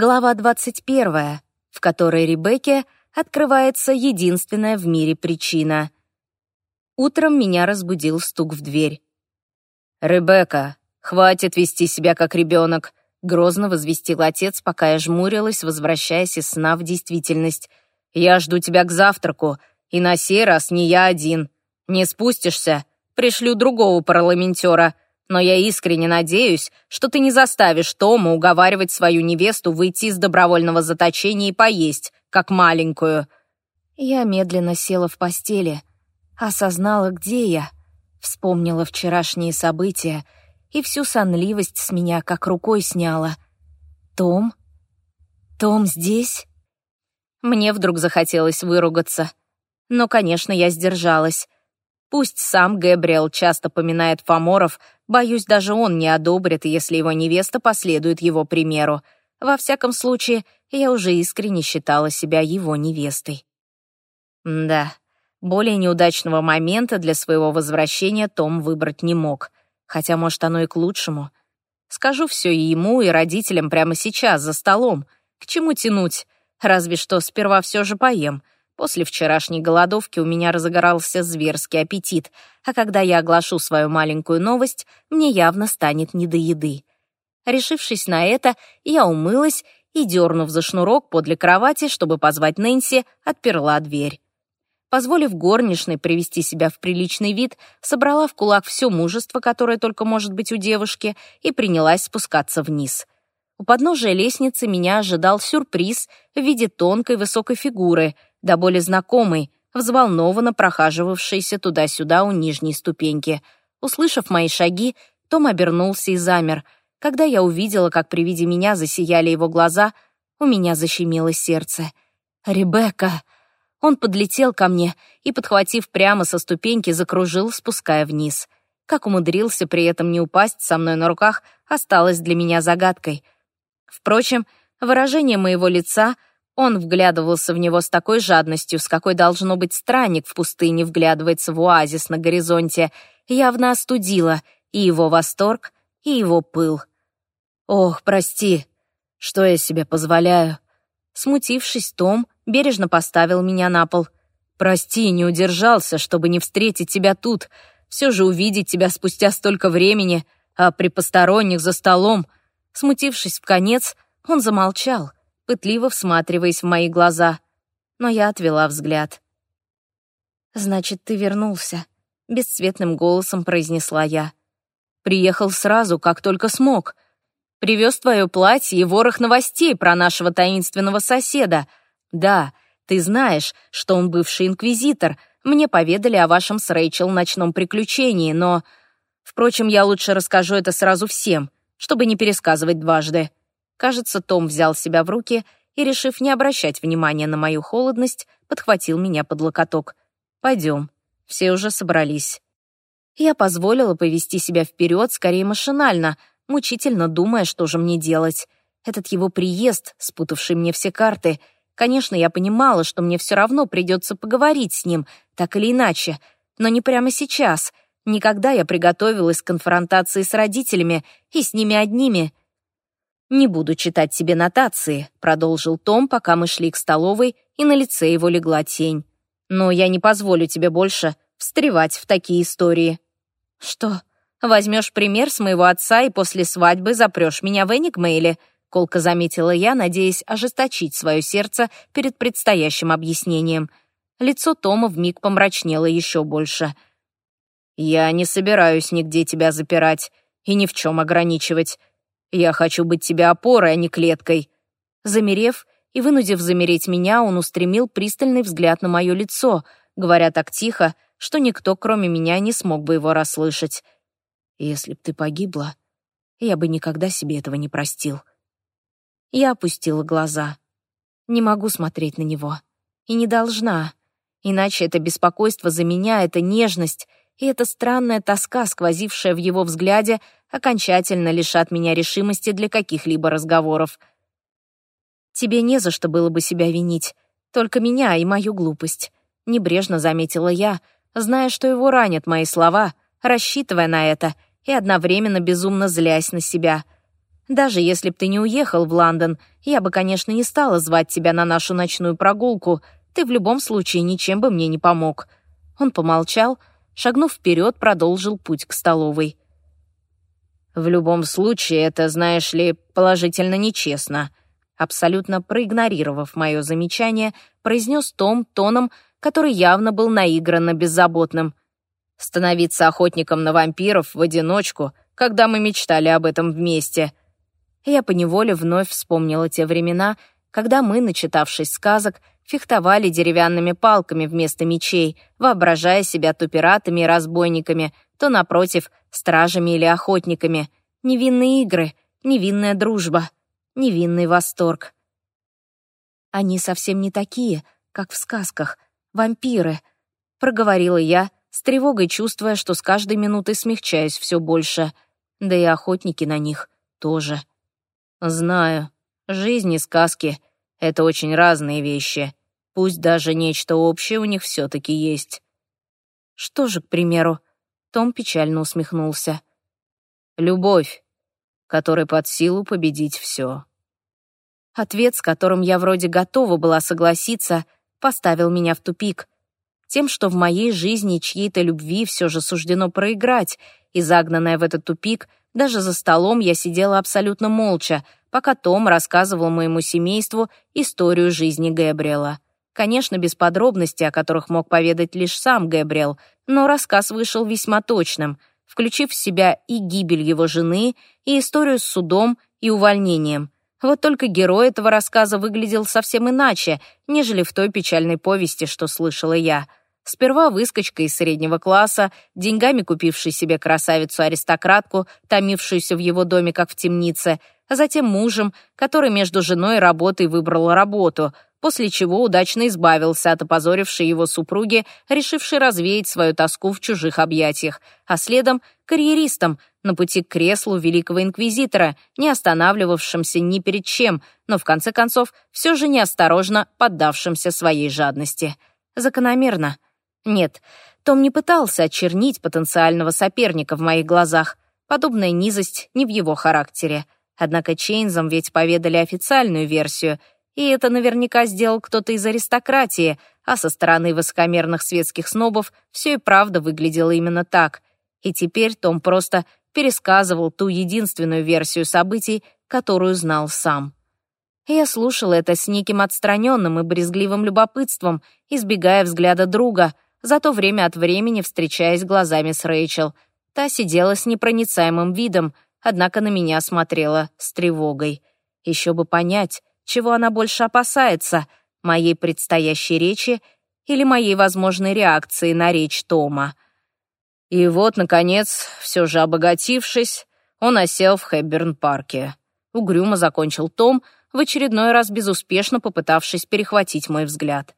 Глава 21, в которой Ребекке открывается единственная в мире причина. Утром меня разбудил стук в дверь. «Ребекка, хватит вести себя как ребенок», — грозно возвестил отец, пока я жмурилась, возвращаясь из сна в действительность. «Я жду тебя к завтраку, и на сей раз не я один. Не спустишься, пришлю другого парламентера но я искренне надеюсь, что ты не заставишь Тома уговаривать свою невесту выйти из добровольного заточения и поесть, как маленькую». Я медленно села в постели, осознала, где я, вспомнила вчерашние события и всю сонливость с меня как рукой сняла. «Том? Том здесь?» Мне вдруг захотелось выругаться. Но, конечно, я сдержалась. Пусть сам Гэбриэл часто поминает Фоморов, боюсь, даже он не одобрит, если его невеста последует его примеру. Во всяком случае, я уже искренне считала себя его невестой. Да, более неудачного момента для своего возвращения Том выбрать не мог. Хотя, может, оно и к лучшему. Скажу все и ему, и родителям прямо сейчас, за столом. К чему тянуть? Разве что сперва все же поем — После вчерашней голодовки у меня разыгрался зверский аппетит, а когда я оглашу свою маленькую новость, мне явно станет не до еды. Решившись на это, я умылась и, дернув за шнурок подле кровати, чтобы позвать Нэнси, отперла дверь. Позволив горничной привести себя в приличный вид, собрала в кулак все мужество, которое только может быть у девушки, и принялась спускаться вниз. У подножия лестницы меня ожидал сюрприз в виде тонкой высокой фигуры — да более знакомый, взволнованно прохаживавшийся туда-сюда у нижней ступеньки. Услышав мои шаги, Том обернулся и замер. Когда я увидела, как при виде меня засияли его глаза, у меня защемило сердце. «Ребекка!» Он подлетел ко мне и, подхватив прямо со ступеньки, закружил, спуская вниз. Как умудрился при этом не упасть со мной на руках, осталось для меня загадкой. Впрочем, выражение моего лица — он вглядывался в него с такой жадностью, с какой должно быть странник в пустыне вглядывается в оазис на горизонте, явно остудило и его восторг, и его пыл. «Ох, прости, что я себе позволяю?» Смутившись, Том бережно поставил меня на пол. «Прости, не удержался, чтобы не встретить тебя тут. Все же увидеть тебя спустя столько времени, а при посторонних за столом...» Смутившись в конец, он замолчал — пытливо всматриваясь в мои глаза. Но я отвела взгляд. «Значит, ты вернулся», — бесцветным голосом произнесла я. «Приехал сразу, как только смог. Привез твое платье и ворох новостей про нашего таинственного соседа. Да, ты знаешь, что он бывший инквизитор. Мне поведали о вашем с Рэйчел ночном приключении, но... Впрочем, я лучше расскажу это сразу всем, чтобы не пересказывать дважды. Кажется, Том взял себя в руки и, решив не обращать внимания на мою холодность, подхватил меня под локоток. «Пойдем, все уже собрались». Я позволила повести себя вперед скорее машинально, мучительно думая, что же мне делать. Этот его приезд, спутавший мне все карты. Конечно, я понимала, что мне все равно придется поговорить с ним, так или иначе, но не прямо сейчас. Никогда я приготовилась к конфронтации с родителями и с ними одними — «Не буду читать тебе нотации», — продолжил Том, пока мы шли к столовой, и на лице его легла тень. «Но я не позволю тебе больше встревать в такие истории». «Что, возьмешь пример с моего отца и после свадьбы запрешь меня в Энигмейле?» — колко заметила я, надеясь ожесточить свое сердце перед предстоящим объяснением. Лицо Тома вмиг помрачнело еще больше. «Я не собираюсь нигде тебя запирать и ни в чем ограничивать. Я хочу быть тебе опорой, а не клеткой». Замерев и вынудив замереть меня, он устремил пристальный взгляд на мое лицо, говоря так тихо, что никто, кроме меня, не смог бы его расслышать. «Если б ты погибла, я бы никогда себе этого не простил». Я опустила глаза. Не могу смотреть на него. И не должна. Иначе это беспокойство за меня, это нежность — и эта странная тоска, сквозившая в его взгляде, окончательно лишат меня решимости для каких-либо разговоров. «Тебе не за что было бы себя винить, только меня и мою глупость», — небрежно заметила я, зная, что его ранят мои слова, рассчитывая на это и одновременно безумно злясь на себя. Даже если б ты не уехал в Лондон, я бы, конечно, не стала звать тебя на нашу ночную прогулку. Ты в любом случае ничем бы мне не помог». Он помолчал, шагнув вперед, продолжил путь к столовой. «В любом случае, это, знаешь ли, положительно нечестно», абсолютно проигнорировав мое замечание, произнес Том тоном, который явно был наигранно беззаботным. «Становиться охотником на вампиров в одиночку, когда мы мечтали об этом вместе». Я поневоле вновь вспомнила те времена, когда мы, начитавшись сказок, фехтовали деревянными палками вместо мечей, воображая себя то пиратами и разбойниками, то, напротив, стражами или охотниками. Невинные игры, невинная дружба, невинный восторг. Они совсем не такие, как в сказках, вампиры, проговорила я, с тревогой чувствуя, что с каждой минутой смягчаюсь все больше, да и охотники на них тоже. Знаю, жизнь и сказки — это очень разные вещи, пусть даже нечто общее у них все-таки есть. Что же, к примеру, том печально усмехнулся. Любовь, которой под силу победить все. Ответ, с которым я вроде готова была согласиться, поставил меня в тупик. Тем, что в моей жизни чьей-то любви все же суждено проиграть, и загнанная в этот тупик, даже за столом я сидела абсолютно молча, пока Том рассказывал моему семейству историю жизни Гэбриэла. Конечно, без подробностей, о которых мог поведать лишь сам Гэбриэл, но рассказ вышел весьма точным, включив в себя и гибель его жены, и историю с судом и увольнением — вот только герой этого рассказа выглядел совсем иначе, нежели в той печальной повести, что слышала я. Сперва выскочка из среднего класса, деньгами купивший себе красавицу-аристократку, томившуюся в его доме как в темнице, а затем мужем, который между женой и работой выбрал работу — после чего удачно избавился от опозорившей его супруги, решившей развеять свою тоску в чужих объятиях, а следом — карьеристом на пути к креслу великого инквизитора, не останавливавшимся ни перед чем, но в конце концов все же неосторожно поддавшимся своей жадности. Закономерно. Нет, том не пытался очернить потенциального соперника в моих глазах. Подобная низость не в его характере. Однако Чейнзам ведь поведали официальную версию — и это наверняка сделал кто-то из аристократии, а со стороны высокомерных светских снобов все и правда выглядело именно так. И теперь Том просто пересказывал ту единственную версию событий, которую знал сам. Я слушала это с неким отстраненным и брезгливым любопытством, избегая взгляда друга, зато время от времени встречаясь глазами с Рэйчел. Та сидела с непроницаемым видом, однако на меня смотрела с тревогой. Еще бы понять, чего она больше опасается, моей предстоящей речи или моей возможной реакции на речь Тома. И вот, наконец, все же обогатившись, он осел в Хэбберн-парке. Угрюмо закончил Том, в очередной раз безуспешно попытавшись перехватить мой взгляд.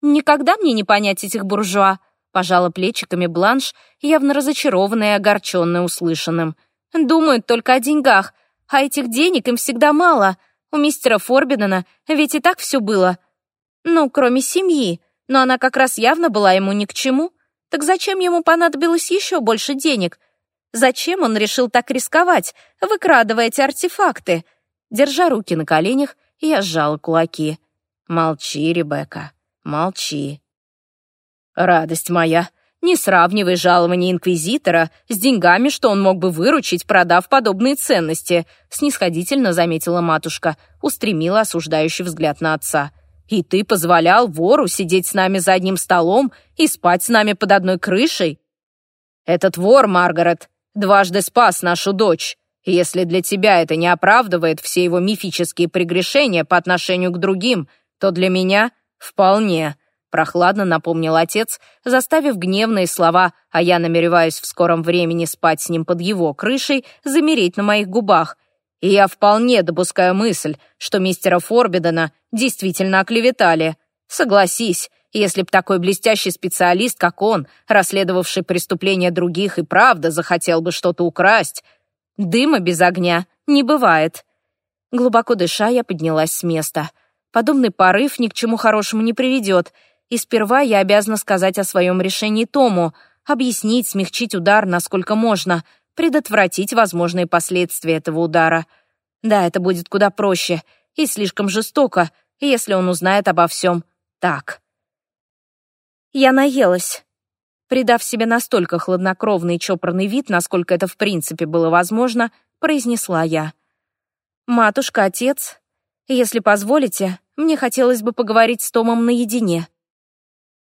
«Никогда мне не понять этих буржуа», — пожала плечиками Бланш, явно разочарованная и огорченная услышанным. «Думают только о деньгах, а этих денег им всегда мало. У мистера Форбидена ведь и так все было. Ну, кроме семьи, но она как раз явно была ему ни к чему. Так зачем ему понадобилось еще больше денег? Зачем он решил так рисковать, выкрадывая эти артефакты? Держа руки на коленях, я сжала кулаки. «Молчи, Ребекка, молчи». «Радость моя, не сравнивай жалование инквизитора с деньгами, что он мог бы выручить, продав подобные ценности», снисходительно заметила матушка, устремила осуждающий взгляд на отца. «И ты позволял вору сидеть с нами за одним столом и спать с нами под одной крышей?» «Этот вор, Маргарет, дважды спас нашу дочь. если для тебя это не оправдывает все его мифические прегрешения по отношению к другим, то для меня — вполне» прохладно напомнил отец, заставив гневные слова «а я намереваюсь в скором времени спать с ним под его крышей» замереть на моих губах. И я вполне допускаю мысль, что мистера Форбидена действительно оклеветали. Согласись, если б такой блестящий специалист, как он, расследовавший преступления других, и правда захотел бы что-то украсть, дыма без огня не бывает. Глубоко дыша, я поднялась с места. Подобный порыв ни к чему хорошему не приведет — и сперва я обязана сказать о своем решении Тому, объяснить, смягчить удар, насколько можно, предотвратить возможные последствия этого удара. Да, это будет куда проще и слишком жестоко, если он узнает обо всем так. Я наелась. Придав себе настолько хладнокровный и чопорный вид, насколько это в принципе было возможно, произнесла я. «Матушка, отец, если позволите, мне хотелось бы поговорить с Томом наедине».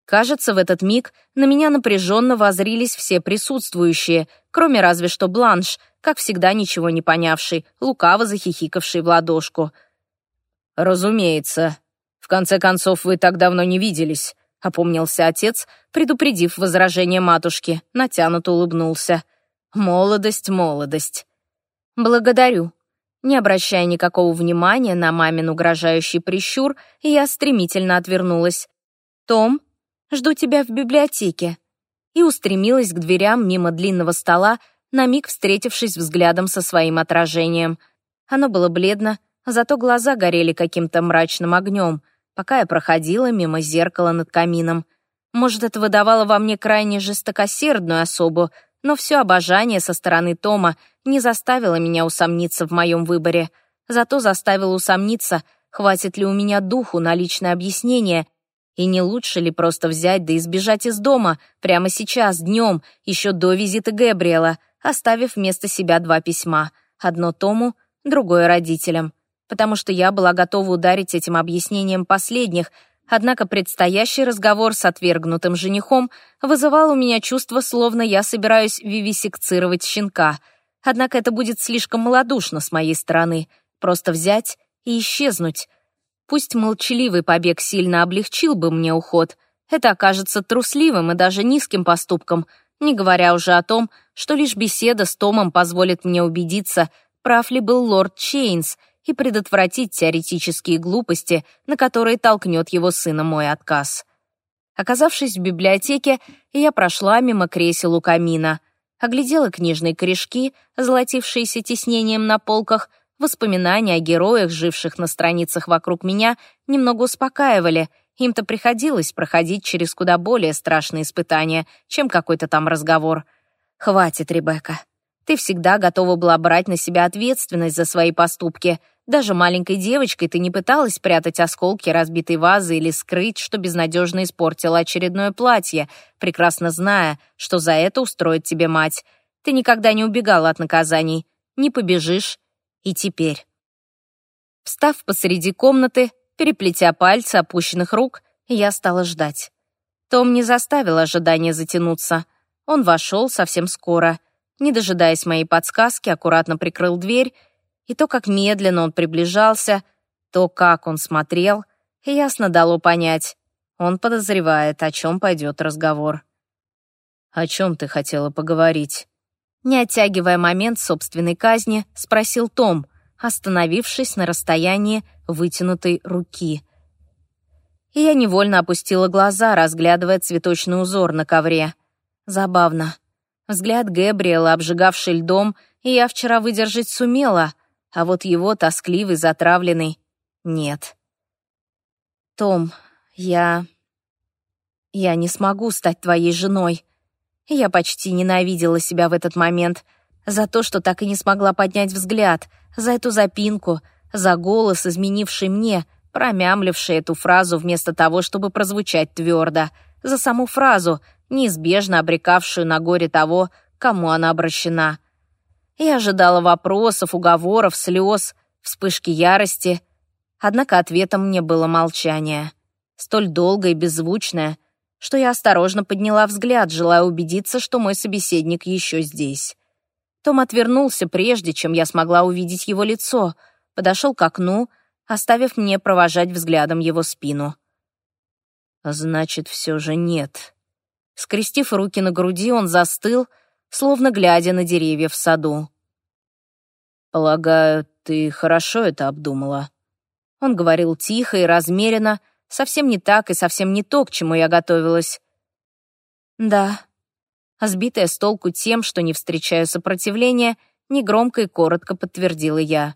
Кажется, в этот миг на меня напряженно возрились все присутствующие, кроме разве что Бланш, как всегда ничего не понявший, лукаво захихикавший в ладошку. «Разумеется. В конце концов, вы так давно не виделись», — опомнился отец, предупредив возражение матушки, натянуто улыбнулся. «Молодость, молодость». «Благодарю». Не обращая никакого внимания на мамин угрожающий прищур, я стремительно отвернулась. «Том, Жду тебя в библиотеке». И устремилась к дверям мимо длинного стола, на миг встретившись взглядом со своим отражением. Оно было бледно, зато глаза горели каким-то мрачным огнем, пока я проходила мимо зеркала над камином. Может, это выдавало во мне крайне жестокосердную особу, но все обожание со стороны Тома не заставило меня усомниться в моем выборе. Зато заставило усомниться, хватит ли у меня духу на личное объяснение и не лучше ли просто взять да избежать из дома прямо сейчас, днем, еще до визита Гэбриэла, оставив вместо себя два письма, одно Тому, другое родителям, потому что я была готова ударить этим объяснением последних, однако предстоящий разговор с отвергнутым женихом вызывал у меня чувство, словно я собираюсь вивисекцировать щенка. Однако это будет слишком малодушно с моей стороны, просто взять и исчезнуть, Пусть молчаливый побег сильно облегчил бы мне уход, это окажется трусливым и даже низким поступком, не говоря уже о том, что лишь беседа с Томом позволит мне убедиться, прав ли был лорд Чейнс, и предотвратить теоретические глупости, на которые толкнет его сына мой отказ. Оказавшись в библиотеке, я прошла мимо кресел у камина, оглядела книжные корешки, золотившиеся тиснением на полках, Воспоминания о героях, живших на страницах вокруг меня, немного успокаивали. Им-то приходилось проходить через куда более страшные испытания, чем какой-то там разговор. «Хватит, Ребекка. Ты всегда готова была брать на себя ответственность за свои поступки. Даже маленькой девочкой ты не пыталась прятать осколки разбитой вазы или скрыть, что безнадежно испортила очередное платье, прекрасно зная, что за это устроит тебе мать. Ты никогда не убегала от наказаний. Не побежишь, и теперь. Встав посреди комнаты, переплетя пальцы опущенных рук, я стала ждать. Том не заставил ожидания затянуться. Он вошел совсем скоро. Не дожидаясь моей подсказки, аккуратно прикрыл дверь, и то, как медленно он приближался, то, как он смотрел, ясно дало понять. Он подозревает, о чем пойдет разговор. «О чем ты хотела поговорить?» Не оттягивая момент собственной казни, спросил Том, остановившись на расстоянии вытянутой руки. И я невольно опустила глаза, разглядывая цветочный узор на ковре. Забавно. Взгляд Гэбриэла, обжигавший льдом, я вчера выдержать сумела, а вот его тоскливый, затравленный — нет. «Том, я... я не смогу стать твоей женой», я почти ненавидела себя в этот момент за то, что так и не смогла поднять взгляд, за эту запинку, за голос, изменивший мне, промямливший эту фразу вместо того, чтобы прозвучать твердо, за саму фразу, неизбежно обрекавшую на горе того, кому она обращена. Я ожидала вопросов, уговоров, слез, вспышки ярости, однако ответом мне было молчание. Столь долгое и беззвучное, что я осторожно подняла взгляд, желая убедиться, что мой собеседник еще здесь. Том отвернулся, прежде чем я смогла увидеть его лицо, подошел к окну, оставив мне провожать взглядом его спину. «Значит, все же нет». Скрестив руки на груди, он застыл, словно глядя на деревья в саду. «Полагаю, ты хорошо это обдумала?» Он говорил тихо и размеренно, Совсем не так и совсем не то, к чему я готовилась. Да. Сбитая с толку тем, что не встречаю сопротивления, негромко и коротко подтвердила я.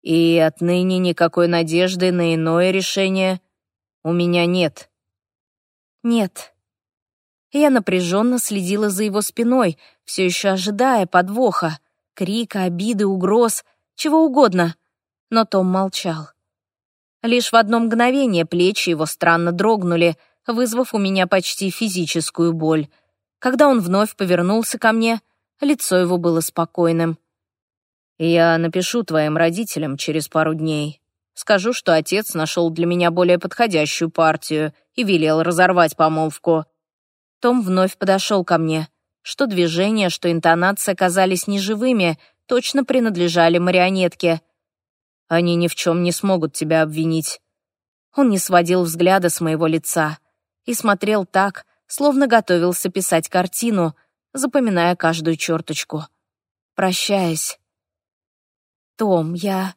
И отныне никакой надежды на иное решение у меня нет. Нет. Я напряженно следила за его спиной, все еще ожидая подвоха, крика, обиды, угроз, чего угодно. Но Том молчал. Лишь в одно мгновение плечи его странно дрогнули, вызвав у меня почти физическую боль. Когда он вновь повернулся ко мне, лицо его было спокойным. «Я напишу твоим родителям через пару дней. Скажу, что отец нашел для меня более подходящую партию и велел разорвать помолвку». Том вновь подошел ко мне. Что движения, что интонация казались неживыми, точно принадлежали марионетке. «Они ни в чем не смогут тебя обвинить». Он не сводил взгляда с моего лица и смотрел так, словно готовился писать картину, запоминая каждую черточку. Прощаясь. «Том, я...»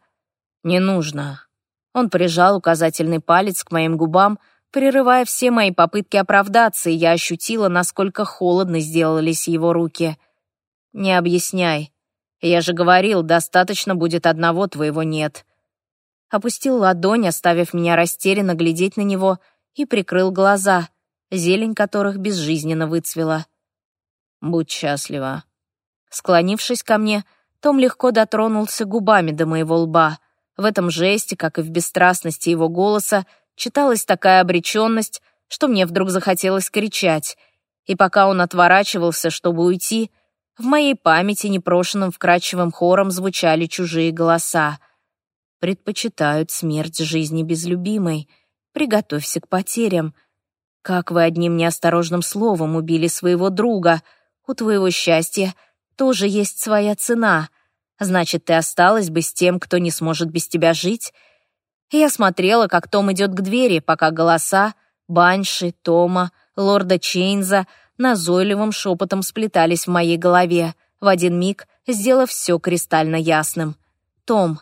«Не нужно». Он прижал указательный палец к моим губам, прерывая все мои попытки оправдаться, и я ощутила, насколько холодно сделались его руки. «Не объясняй. Я же говорил, достаточно будет одного твоего «нет». Опустил ладонь, оставив меня растерянно глядеть на него, и прикрыл глаза, зелень которых безжизненно выцвела. «Будь счастлива». Склонившись ко мне, том легко дотронулся губами до моего лба. В этом жесте, как и в бесстрастности его голоса, читалась такая обреченность, что мне вдруг захотелось кричать. И пока он отворачивался, чтобы уйти, в моей памяти непрошенным вкрадчивым хором звучали чужие голоса. «Предпочитают смерть жизни без любимой. Приготовься к потерям. Как вы одним неосторожным словом убили своего друга. У твоего счастья тоже есть своя цена. Значит, ты осталась бы с тем, кто не сможет без тебя жить?» Я смотрела, как Том идет к двери, пока голоса Банши, Тома, лорда Чейнза назойливым шепотом сплетались в моей голове, в один миг сделав все кристально ясным. «Том,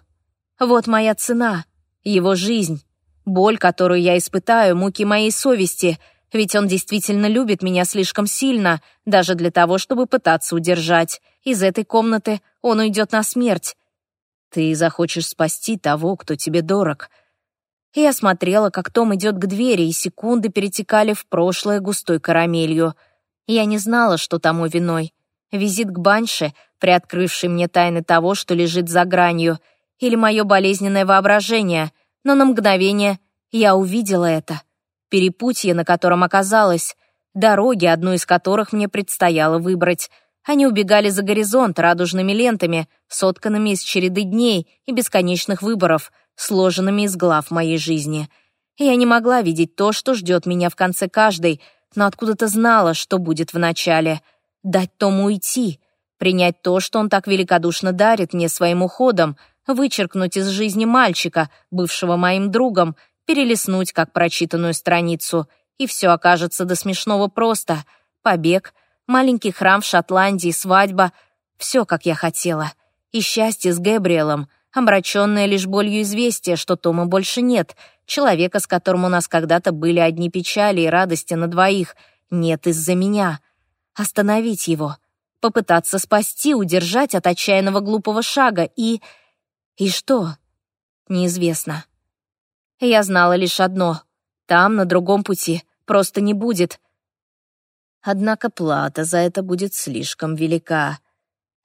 вот моя цена, его жизнь, боль, которую я испытаю, муки моей совести, ведь он действительно любит меня слишком сильно, даже для того, чтобы пытаться удержать. Из этой комнаты он уйдет на смерть, ты захочешь спасти того, кто тебе дорог. Я смотрела, как Том идет к двери, и секунды перетекали в прошлое густой карамелью. Я не знала, что тому виной. Визит к Банше, приоткрывший мне тайны того, что лежит за гранью, или мое болезненное воображение, но на мгновение я увидела это. Перепутье, на котором оказалась, дороги, одну из которых мне предстояло выбрать — они убегали за горизонт радужными лентами, сотканными из череды дней и бесконечных выборов, сложенными из глав моей жизни. Я не могла видеть то, что ждет меня в конце каждой, но откуда-то знала, что будет в начале. Дать Тому уйти, принять то, что он так великодушно дарит мне своим уходом, вычеркнуть из жизни мальчика, бывшего моим другом, перелистнуть как прочитанную страницу, и все окажется до смешного просто. Побег — маленький храм в Шотландии, свадьба — все, как я хотела. И счастье с Гэбриэлом, омраченное лишь болью известия, что Тома больше нет, человека, с которым у нас когда-то были одни печали и радости на двоих, нет из-за меня. Остановить его, попытаться спасти, удержать от отчаянного глупого шага и... И что? Неизвестно. Я знала лишь одно. Там, на другом пути, просто не будет — Однако плата за это будет слишком велика.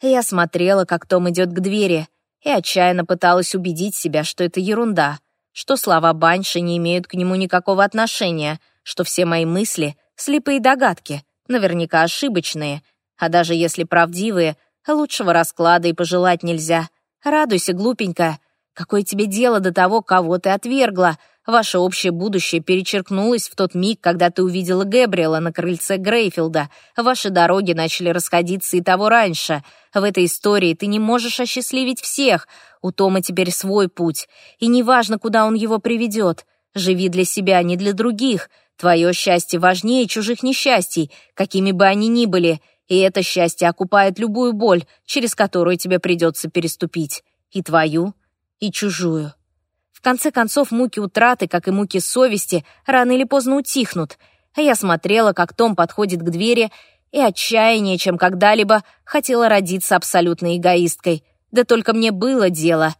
Я смотрела, как Том идет к двери, и отчаянно пыталась убедить себя, что это ерунда, что слова Банши не имеют к нему никакого отношения, что все мои мысли — слепые догадки, наверняка ошибочные, а даже если правдивые, лучшего расклада и пожелать нельзя. Радуйся, глупенькая. Какое тебе дело до того, кого ты отвергла — Ваше общее будущее перечеркнулось в тот миг, когда ты увидела Гэбриэла на крыльце Грейфилда. Ваши дороги начали расходиться и того раньше. В этой истории ты не можешь осчастливить всех. У Тома теперь свой путь. И неважно, куда он его приведет. Живи для себя, не для других. Твое счастье важнее чужих несчастий, какими бы они ни были. И это счастье окупает любую боль, через которую тебе придется переступить. И твою, и чужую. В конце концов, муки утраты, как и муки совести, рано или поздно утихнут. А я смотрела, как Том подходит к двери, и отчаяние, чем когда-либо, хотела родиться абсолютной эгоисткой. Да только мне было дело.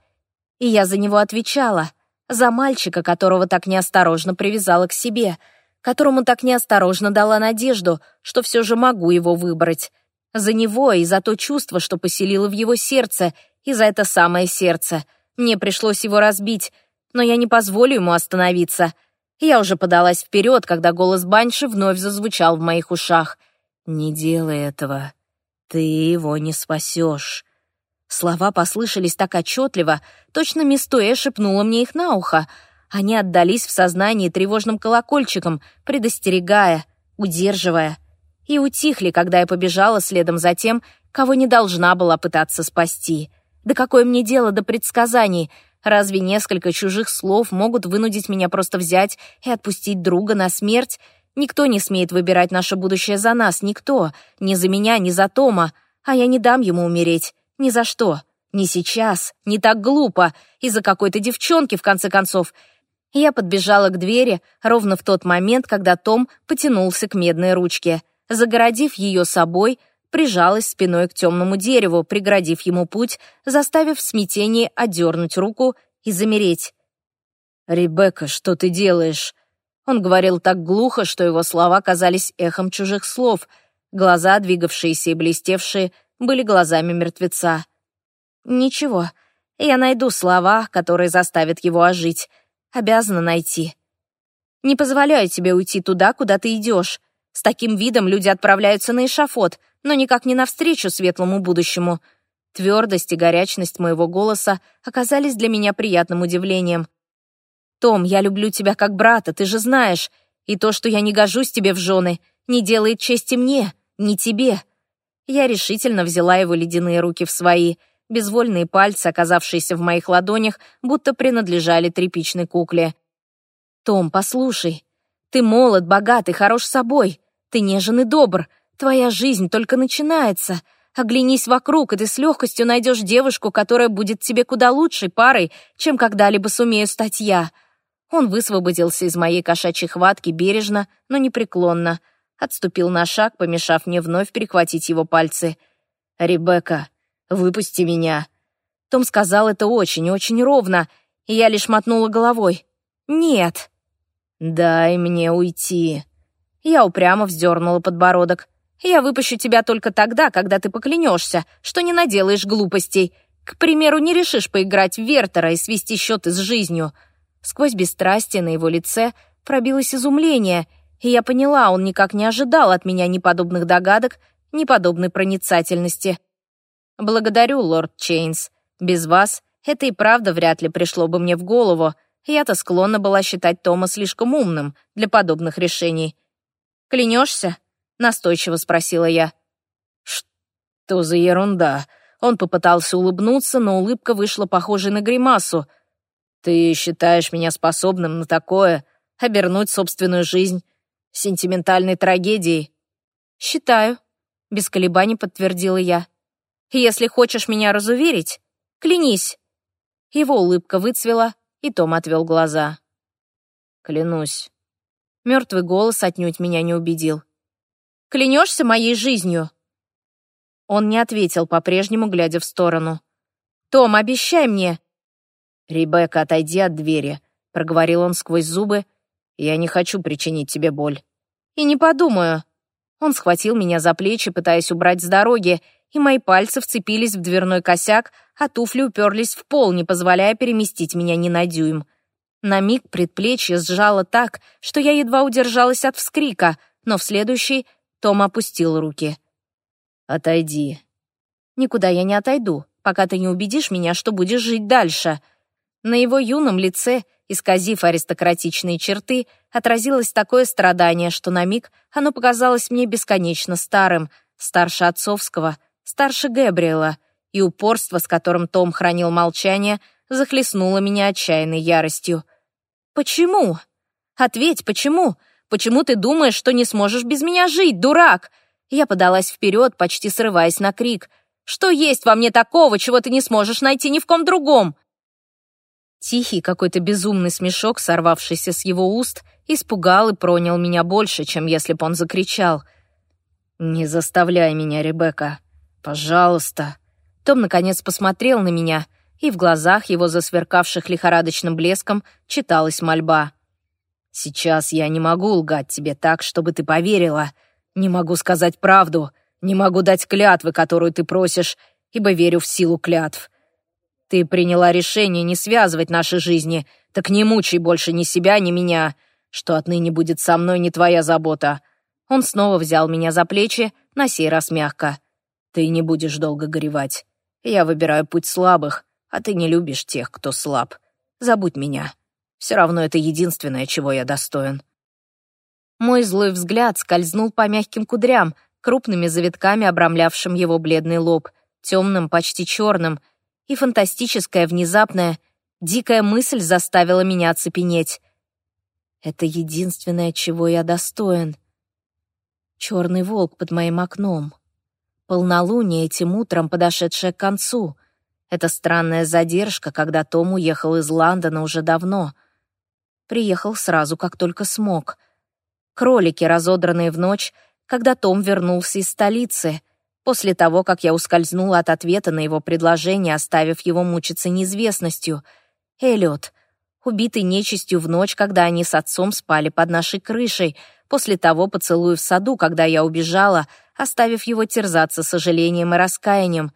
И я за него отвечала. За мальчика, которого так неосторожно привязала к себе. которому так неосторожно дала надежду, что все же могу его выбрать. За него и за то чувство, что поселило в его сердце, и за это самое сердце. Мне пришлось его разбить, но я не позволю ему остановиться. Я уже подалась вперед, когда голос Банши вновь зазвучал в моих ушах. «Не делай этого. Ты его не спасешь». Слова послышались так отчетливо, точно Мистуэ шепнула мне их на ухо. Они отдались в сознании тревожным колокольчиком, предостерегая, удерживая. И утихли, когда я побежала следом за тем, кого не должна была пытаться спасти. Да какое мне дело до предсказаний? Разве несколько чужих слов могут вынудить меня просто взять и отпустить друга на смерть? Никто не смеет выбирать наше будущее за нас, никто. Ни за меня, ни за Тома. А я не дам ему умереть. Ни за что. Не сейчас. Не так глупо. Из-за какой-то девчонки, в конце концов. Я подбежала к двери ровно в тот момент, когда Том потянулся к медной ручке. Загородив ее собой, прижалась спиной к темному дереву, преградив ему путь, заставив в смятении отдернуть руку и замереть. «Ребекка, что ты делаешь?» Он говорил так глухо, что его слова казались эхом чужих слов. Глаза, двигавшиеся и блестевшие, были глазами мертвеца. «Ничего, я найду слова, которые заставят его ожить. Обязана найти. Не позволяю тебе уйти туда, куда ты идешь. С таким видом люди отправляются на эшафот, но никак не навстречу светлому будущему». Твердость и горячность моего голоса оказались для меня приятным удивлением. «Том, я люблю тебя как брата, ты же знаешь. И то, что я не гожусь тебе в жены, не делает чести мне, не тебе. Я решительно взяла его ледяные руки в свои. Безвольные пальцы, оказавшиеся в моих ладонях, будто принадлежали тряпичной кукле. «Том, послушай. Ты молод, богат и хорош собой. Ты нежен и добр. Твоя жизнь только начинается. Оглянись вокруг, и ты с легкостью найдешь девушку, которая будет тебе куда лучшей парой, чем когда-либо сумею стать я». Он высвободился из моей кошачьей хватки бережно, но непреклонно — отступил на шаг, помешав мне вновь перехватить его пальцы. «Ребекка, выпусти меня!» Том сказал это очень-очень ровно, и я лишь мотнула головой. «Нет!» «Дай мне уйти!» Я упрямо вздернула подбородок. «Я выпущу тебя только тогда, когда ты поклянешься, что не наделаешь глупостей. К примеру, не решишь поиграть в Вертера и свести счеты с жизнью». Сквозь бесстрастие на его лице пробилось изумление — и я поняла, он никак не ожидал от меня ни подобных догадок, ни подобной проницательности. «Благодарю, лорд Чейнс. Без вас это и правда вряд ли пришло бы мне в голову. Я-то склонна была считать Тома слишком умным для подобных решений. «Клянешься?» — настойчиво спросила я. «Что за ерунда?» Он попытался улыбнуться, но улыбка вышла похожей на гримасу. «Ты считаешь меня способным на такое? Обернуть собственную жизнь сентиментальной трагедией. «Считаю», — без колебаний подтвердила я. «Если хочешь меня разуверить, клянись». Его улыбка выцвела, и Том отвел глаза. «Клянусь». Мертвый голос отнюдь меня не убедил. «Клянешься моей жизнью?» Он не ответил, по-прежнему глядя в сторону. «Том, обещай мне!» «Ребекка, отойди от двери», — проговорил он сквозь зубы, я не хочу причинить тебе боль». «И не подумаю». Он схватил меня за плечи, пытаясь убрать с дороги, и мои пальцы вцепились в дверной косяк, а туфли уперлись в пол, не позволяя переместить меня ни на дюйм. На миг предплечье сжало так, что я едва удержалась от вскрика, но в следующий Том опустил руки. «Отойди». «Никуда я не отойду, пока ты не убедишь меня, что будешь жить дальше». На его юном лице Исказив аристократичные черты, отразилось такое страдание, что на миг оно показалось мне бесконечно старым, старше отцовского, старше Гэбриэла, и упорство, с которым Том хранил молчание, захлестнуло меня отчаянной яростью. «Почему? Ответь, почему? Почему ты думаешь, что не сможешь без меня жить, дурак?» Я подалась вперед, почти срываясь на крик. «Что есть во мне такого, чего ты не сможешь найти ни в ком другом?» Тихий какой-то безумный смешок, сорвавшийся с его уст, испугал и пронял меня больше, чем если бы он закричал. «Не заставляй меня, Ребекка. Пожалуйста». Том, наконец, посмотрел на меня, и в глазах его, засверкавших лихорадочным блеском, читалась мольба. Сейчас я не могу лгать тебе так, чтобы ты поверила. Не могу сказать правду, не могу дать клятвы, которую ты просишь, ибо верю в силу клятв. Ты приняла решение не связывать наши жизни, так не мучай больше ни себя, ни меня. Что отныне будет со мной не твоя забота. Он снова взял меня за плечи, на сей раз мягко. Ты не будешь долго горевать. Я выбираю путь слабых, а ты не любишь тех, кто слаб. Забудь меня. Все равно это единственное, чего я достоин. Мой злой взгляд скользнул по мягким кудрям, крупными завитками обрамлявшим его бледный лоб, темным, почти черным, и фантастическая, внезапная, дикая мысль заставила меня оцепенеть. Это единственное, чего я достоин. Черный волк под моим окном. Полнолуние этим утром, подошедшее к концу. Это странная задержка, когда Том уехал из Лондона уже давно. Приехал сразу, как только смог. Кролики, разодранные в ночь, когда Том вернулся из столицы — после того, как я ускользнула от ответа на его предложение, оставив его мучиться неизвестностью. Эллиот, убитый нечистью в ночь, когда они с отцом спали под нашей крышей, после того поцелуя в саду, когда я убежала, оставив его терзаться сожалением и раскаянием.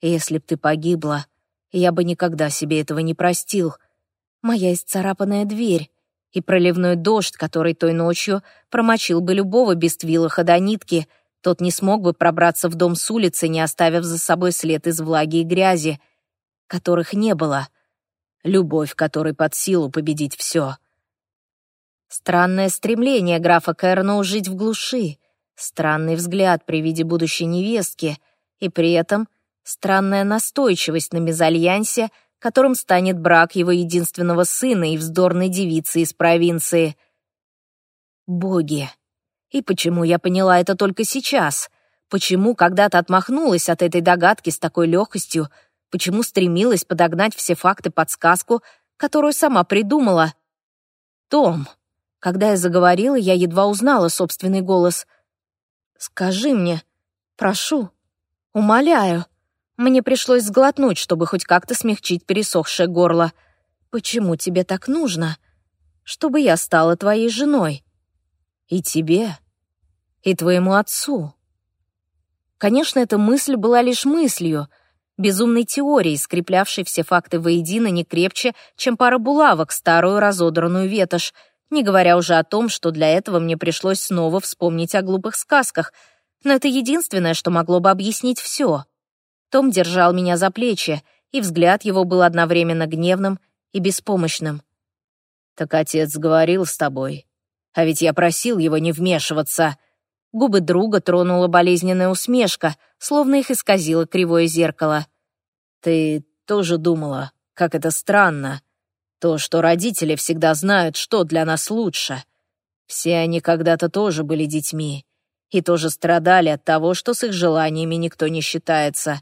Если б ты погибла, я бы никогда себе этого не простил. Моя исцарапанная дверь и проливной дождь, который той ночью промочил бы любого без твилоха до нитки — тот не смог бы пробраться в дом с улицы, не оставив за собой след из влаги и грязи, которых не было. Любовь, которой под силу победить все. Странное стремление графа Кэрноу жить в глуши, странный взгляд при виде будущей невестки и при этом странная настойчивость на мезальянсе, которым станет брак его единственного сына и вздорной девицы из провинции. Боги! И почему я поняла это только сейчас? Почему когда-то отмахнулась от этой догадки с такой легкостью? Почему стремилась подогнать все факты под сказку, которую сама придумала? Том. Когда я заговорила, я едва узнала собственный голос. «Скажи мне, прошу, умоляю». Мне пришлось сглотнуть, чтобы хоть как-то смягчить пересохшее горло. «Почему тебе так нужно? Чтобы я стала твоей женой?» И тебе, и твоему отцу. Конечно, эта мысль была лишь мыслью, безумной теорией, скреплявшей все факты воедино не крепче, чем пара булавок, старую разодранную ветошь, не говоря уже о том, что для этого мне пришлось снова вспомнить о глупых сказках, но это единственное, что могло бы объяснить все. Том держал меня за плечи, и взгляд его был одновременно гневным и беспомощным. «Так отец говорил с тобой», а ведь я просил его не вмешиваться. Губы друга тронула болезненная усмешка, словно их исказило кривое зеркало. Ты тоже думала, как это странно. То, что родители всегда знают, что для нас лучше. Все они когда-то тоже были детьми и тоже страдали от того, что с их желаниями никто не считается.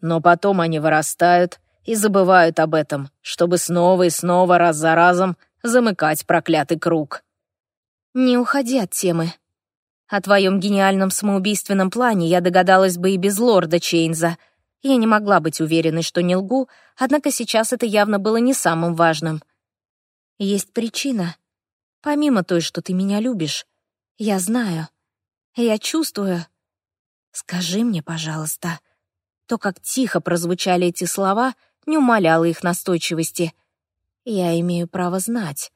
Но потом они вырастают и забывают об этом, чтобы снова и снова раз за разом замыкать проклятый круг. «Не уходи от темы. О твоем гениальном самоубийственном плане я догадалась бы и без лорда Чейнза. Я не могла быть уверенной, что не лгу, однако сейчас это явно было не самым важным. Есть причина. Помимо той, что ты меня любишь. Я знаю. Я чувствую. Скажи мне, пожалуйста». То, как тихо прозвучали эти слова, не умаляло их настойчивости. Я имею право знать.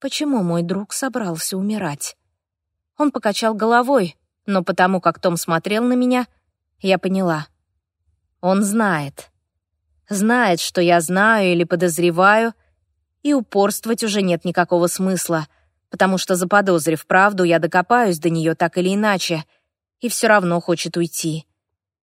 Почему мой друг собрался умирать? Он покачал головой, но потому как Том смотрел на меня, я поняла. Он знает. Знает, что я знаю или подозреваю, и упорствовать уже нет никакого смысла, потому что, заподозрив правду, я докопаюсь до нее так или иначе, и все равно хочет уйти.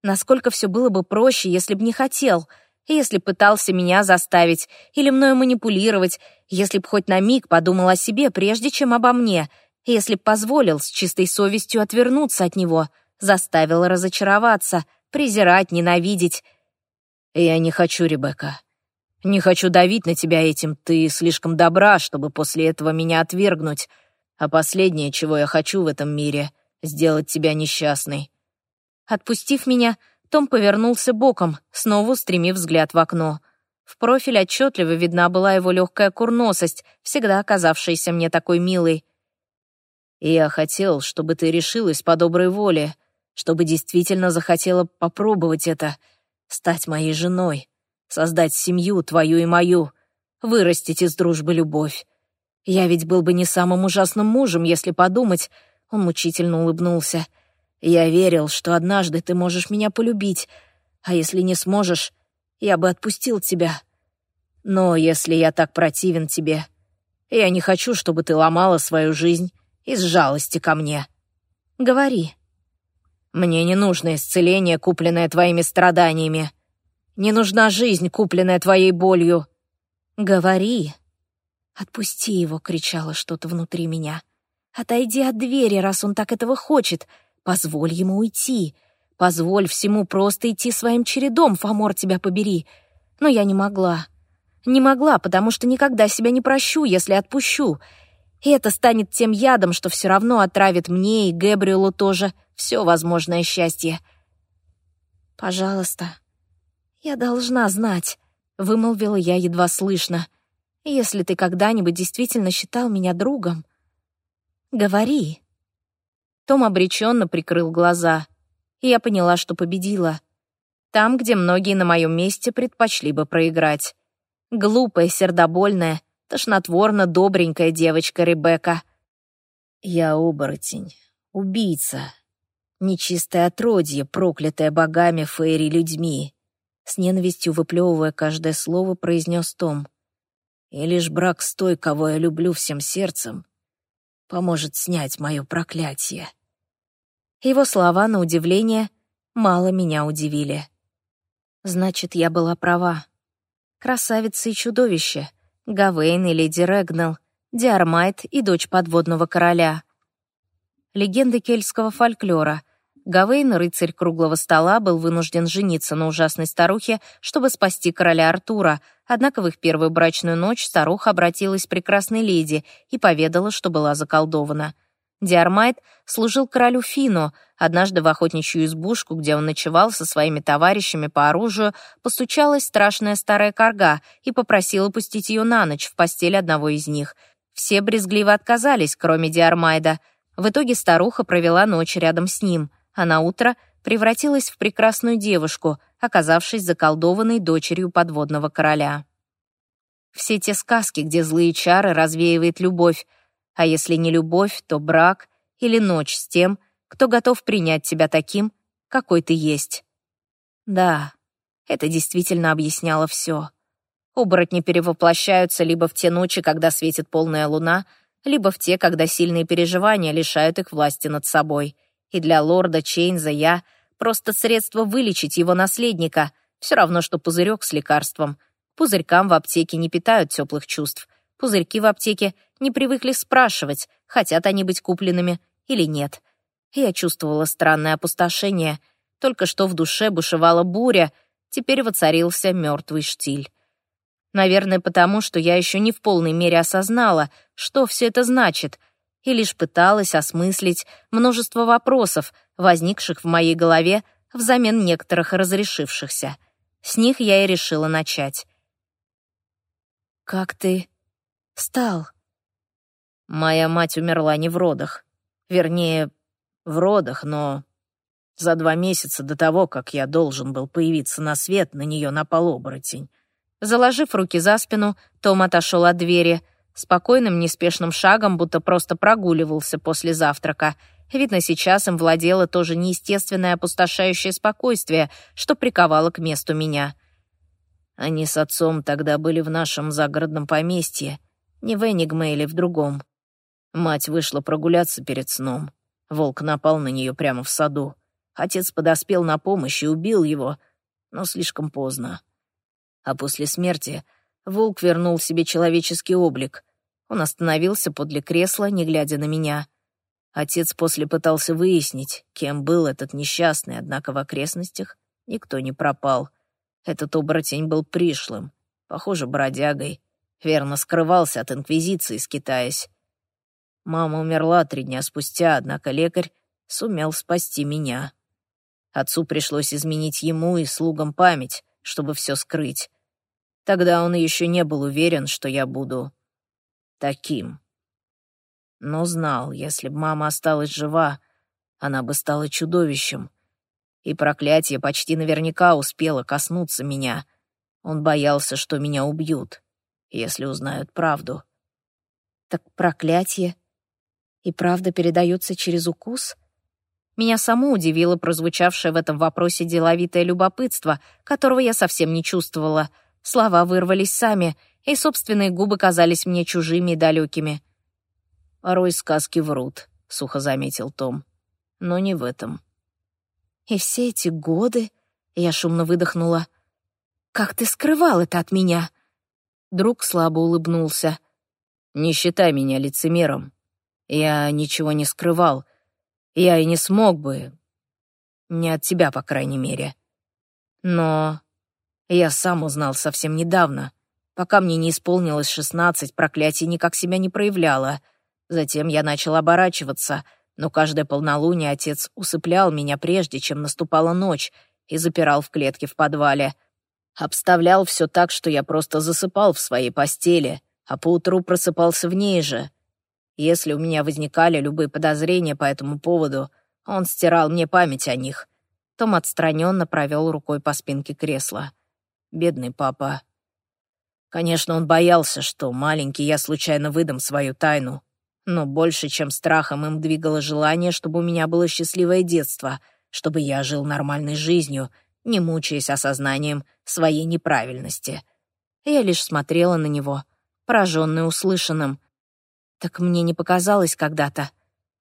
Насколько все было бы проще, если б не хотел — если пытался меня заставить или мною манипулировать, если б хоть на миг подумал о себе, прежде чем обо мне, если б позволил с чистой совестью отвернуться от него, заставил разочароваться, презирать, ненавидеть. Я не хочу, Ребекка. Не хочу давить на тебя этим, ты слишком добра, чтобы после этого меня отвергнуть. А последнее, чего я хочу в этом мире — сделать тебя несчастной. Отпустив меня, том повернулся боком, снова устремив взгляд в окно. В профиль отчетливо видна была его легкая курносость, всегда оказавшаяся мне такой милой. «Я хотел, чтобы ты решилась по доброй воле, чтобы действительно захотела попробовать это, стать моей женой, создать семью твою и мою, вырастить из дружбы любовь. Я ведь был бы не самым ужасным мужем, если подумать...» Он мучительно улыбнулся. «Я верил, что однажды ты можешь меня полюбить, а если не сможешь, я бы отпустил тебя. Но если я так противен тебе, я не хочу, чтобы ты ломала свою жизнь из жалости ко мне. Говори. Мне не нужно исцеление, купленное твоими страданиями. Не нужна жизнь, купленная твоей болью. Говори. Отпусти его, кричало что-то внутри меня. Отойди от двери, раз он так этого хочет. Позволь ему уйти. Позволь всему просто идти своим чередом, Фомор, тебя побери. Но я не могла. Не могла, потому что никогда себя не прощу, если отпущу. И это станет тем ядом, что все равно отравит мне и Гэбриэлу тоже все возможное счастье. «Пожалуйста, я должна знать», — вымолвила я едва слышно. «Если ты когда-нибудь действительно считал меня другом, говори». Том обреченно прикрыл глаза — и я поняла, что победила. Там, где многие на моем месте предпочли бы проиграть. Глупая, сердобольная, тошнотворно добренькая девочка Ребекка. Я оборотень, убийца, нечистое отродье, проклятое богами Фейри людьми. С ненавистью выплевывая каждое слово, произнес Том. И лишь брак с той, кого я люблю всем сердцем, поможет снять мое проклятие. Его слова, на удивление, мало меня удивили. Значит, я была права. Красавица и чудовище, Гавейн и леди Регнелл, Диармайт и дочь подводного короля. Легенды кельтского фольклора. Гавейн, рыцарь круглого стола, был вынужден жениться на ужасной старухе, чтобы спасти короля Артура, однако в их первую брачную ночь старуха обратилась к прекрасной леди и поведала, что была заколдована — Диармайт служил королю Фину. Однажды в охотничью избушку, где он ночевал со своими товарищами по оружию, постучалась страшная старая корга и попросила пустить ее на ночь в постель одного из них. Все брезгливо отказались, кроме Диармайда. В итоге старуха провела ночь рядом с ним, а на утро превратилась в прекрасную девушку, оказавшись заколдованной дочерью подводного короля. Все те сказки, где злые чары развеивает любовь, а если не любовь, то брак или ночь с тем, кто готов принять тебя таким, какой ты есть. Да, это действительно объясняло все. Оборотни перевоплощаются либо в те ночи, когда светит полная луна, либо в те, когда сильные переживания лишают их власти над собой. И для лорда Чейнза я — просто средство вылечить его наследника, все равно, что пузырек с лекарством. Пузырькам в аптеке не питают теплых чувств. Пузырьки в аптеке не привыкли спрашивать, хотят они быть купленными или нет. Я чувствовала странное опустошение. Только что в душе бушевала буря, теперь воцарился мертвый штиль. Наверное, потому что я еще не в полной мере осознала, что все это значит, и лишь пыталась осмыслить множество вопросов, возникших в моей голове взамен некоторых разрешившихся. С них я и решила начать. «Как ты стал?» Моя мать умерла не в родах. Вернее, в родах, но за два месяца до того, как я должен был появиться на свет, на нее напал оборотень. Заложив руки за спину, Том отошел от двери. Спокойным, неспешным шагом, будто просто прогуливался после завтрака. Видно, сейчас им владело тоже неестественное опустошающее спокойствие, что приковало к месту меня. Они с отцом тогда были в нашем загородном поместье, не в Энигме в другом. Мать вышла прогуляться перед сном. Волк напал на нее прямо в саду. Отец подоспел на помощь и убил его, но слишком поздно. А после смерти волк вернул себе человеческий облик. Он остановился подле кресла, не глядя на меня. Отец после пытался выяснить, кем был этот несчастный, однако в окрестностях никто не пропал. Этот оборотень был пришлым, похоже, бродягой. Верно скрывался от Инквизиции, скитаясь. Мама умерла три дня спустя, однако лекарь сумел спасти меня. Отцу пришлось изменить ему и слугам память, чтобы все скрыть. Тогда он еще не был уверен, что я буду таким. Но знал, если бы мама осталась жива, она бы стала чудовищем. И проклятие почти наверняка успело коснуться меня. Он боялся, что меня убьют, если узнают правду. Так проклятие и правда передается через укус? Меня саму удивило прозвучавшее в этом вопросе деловитое любопытство, которого я совсем не чувствовала — Слова вырвались сами, и собственные губы казались мне чужими и далекими. «Порой сказки врут», — сухо заметил Том. «Но не в этом». «И все эти годы...» — я шумно выдохнула. «Как ты скрывал это от меня?» Друг слабо улыбнулся. «Не считай меня лицемером. Я ничего не скрывал. Я и не смог бы. Не от тебя, по крайней мере. Но я сам узнал совсем недавно. Пока мне не исполнилось шестнадцать, проклятие никак себя не проявляло. Затем я начал оборачиваться, но каждое полнолуние отец усыплял меня прежде, чем наступала ночь, и запирал в клетке в подвале. Обставлял все так, что я просто засыпал в своей постели, а поутру просыпался в ней же. Если у меня возникали любые подозрения по этому поводу, он стирал мне память о них. Том отстраненно провел рукой по спинке кресла. Бедный папа. Конечно, он боялся, что маленький я случайно выдам свою тайну. Но больше, чем страхом, им двигало желание, чтобы у меня было счастливое детство, чтобы я жил нормальной жизнью, не мучаясь осознанием своей неправильности. Я лишь смотрела на него, пораженная услышанным. Так мне не показалось когда-то.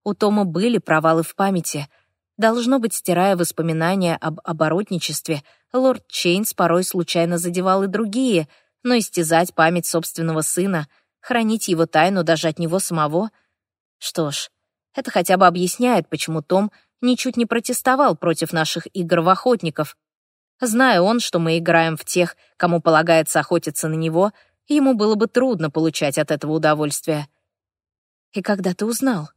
У Тома были провалы в памяти. Должно быть, стирая воспоминания об оборотничестве — лорд Чейнс порой случайно задевал и другие, но истязать память собственного сына, хранить его тайну даже от него самого... Что ж, это хотя бы объясняет, почему Том ничуть не протестовал против наших игр в охотников. Зная он, что мы играем в тех, кому полагается охотиться на него, ему было бы трудно получать от этого удовольствие. И когда ты узнал?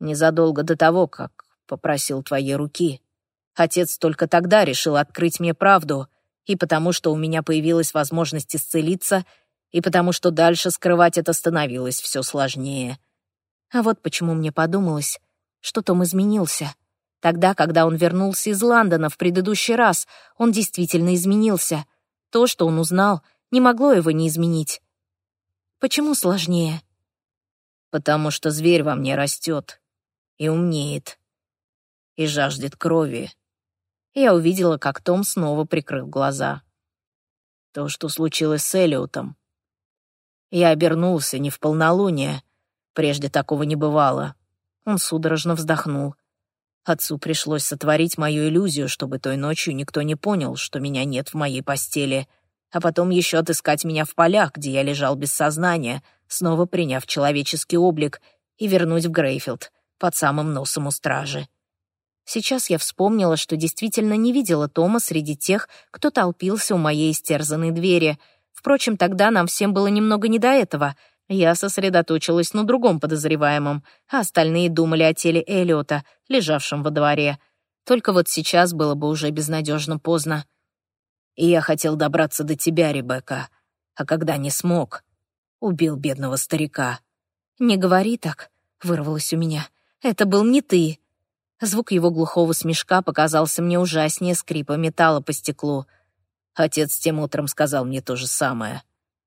Незадолго до того, как попросил твоей руки. Отец только тогда решил открыть мне правду, и потому что у меня появилась возможность исцелиться, и потому что дальше скрывать это становилось все сложнее. А вот почему мне подумалось, что Том изменился. Тогда, когда он вернулся из Лондона в предыдущий раз, он действительно изменился. То, что он узнал, не могло его не изменить. Почему сложнее? Потому что зверь во мне растет и умнеет, и жаждет крови, я увидела, как Том снова прикрыл глаза. То, что случилось с Элиотом. Я обернулся не в полнолуние. Прежде такого не бывало. Он судорожно вздохнул. Отцу пришлось сотворить мою иллюзию, чтобы той ночью никто не понял, что меня нет в моей постели, а потом еще отыскать меня в полях, где я лежал без сознания, снова приняв человеческий облик, и вернуть в Грейфилд, под самым носом у стражи. Сейчас я вспомнила, что действительно не видела Тома среди тех, кто толпился у моей истерзанной двери. Впрочем, тогда нам всем было немного не до этого. Я сосредоточилась на другом подозреваемом, а остальные думали о теле Элиота, лежавшем во дворе. Только вот сейчас было бы уже безнадежно поздно. И я хотел добраться до тебя, Ребекка, а когда не смог, убил бедного старика. «Не говори так», — вырвалось у меня. «Это был не ты». Звук его глухого смешка показался мне ужаснее скрипа металла по стеклу. Отец тем утром сказал мне то же самое.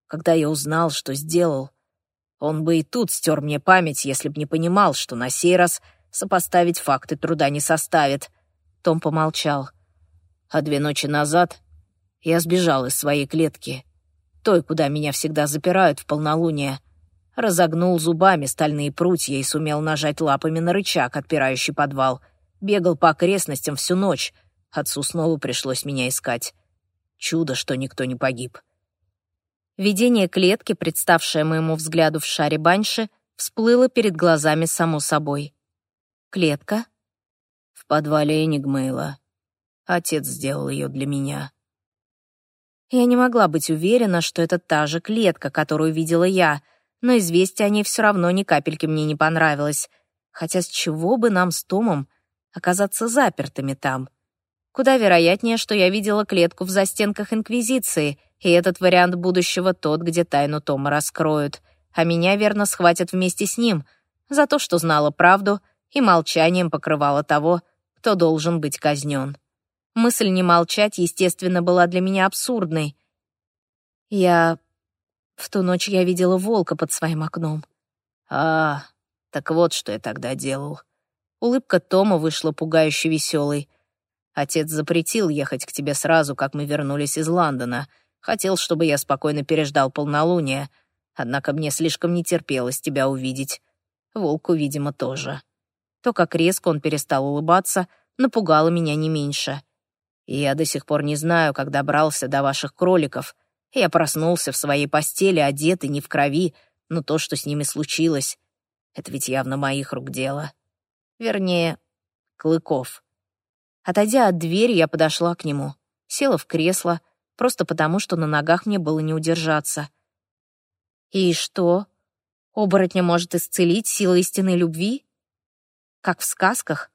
Когда я узнал, что сделал, он бы и тут стер мне память, если б не понимал, что на сей раз сопоставить факты труда не составит. Том помолчал. А две ночи назад я сбежал из своей клетки, той, куда меня всегда запирают в полнолуние. Разогнул зубами стальные прутья и сумел нажать лапами на рычаг, отпирающий подвал. Бегал по окрестностям всю ночь. Отцу снова пришлось меня искать. Чудо, что никто не погиб. Видение клетки, представшее моему взгляду в шаре баньши, всплыло перед глазами само собой. Клетка? В подвале Энигмейла. Отец сделал ее для меня. Я не могла быть уверена, что это та же клетка, которую видела я — но известие о ней все равно ни капельки мне не понравилось. Хотя с чего бы нам с Томом оказаться запертыми там? Куда вероятнее, что я видела клетку в застенках Инквизиции, И этот вариант будущего тот, где тайну Тома раскроют, а меня верно схватят вместе с ним за то, что знала правду и молчанием покрывала того, кто должен быть казнен. Мысль не молчать, естественно, была для меня абсурдной. Я... В ту ночь я видела волка под своим окном. А, так вот, что я тогда делал. Улыбка Тома вышла пугающе веселой. Отец запретил ехать к тебе сразу, как мы вернулись из Лондона. Хотел, чтобы я спокойно переждал полнолуние. Однако мне слишком не терпелось тебя увидеть. Волку, видимо, тоже. То, как резко он перестал улыбаться, напугало меня не меньше. Я до сих пор не знаю, как добрался до ваших кроликов. Я проснулся в своей постели, одетый, не в крови, но то, что с ними случилось, это ведь явно моих рук дело. Вернее, Клыков. Отойдя от двери, я подошла к нему, села в кресло, просто потому, что на ногах мне было не удержаться. «И что? Оборотня может исцелить сила истинной любви? Как в сказках?»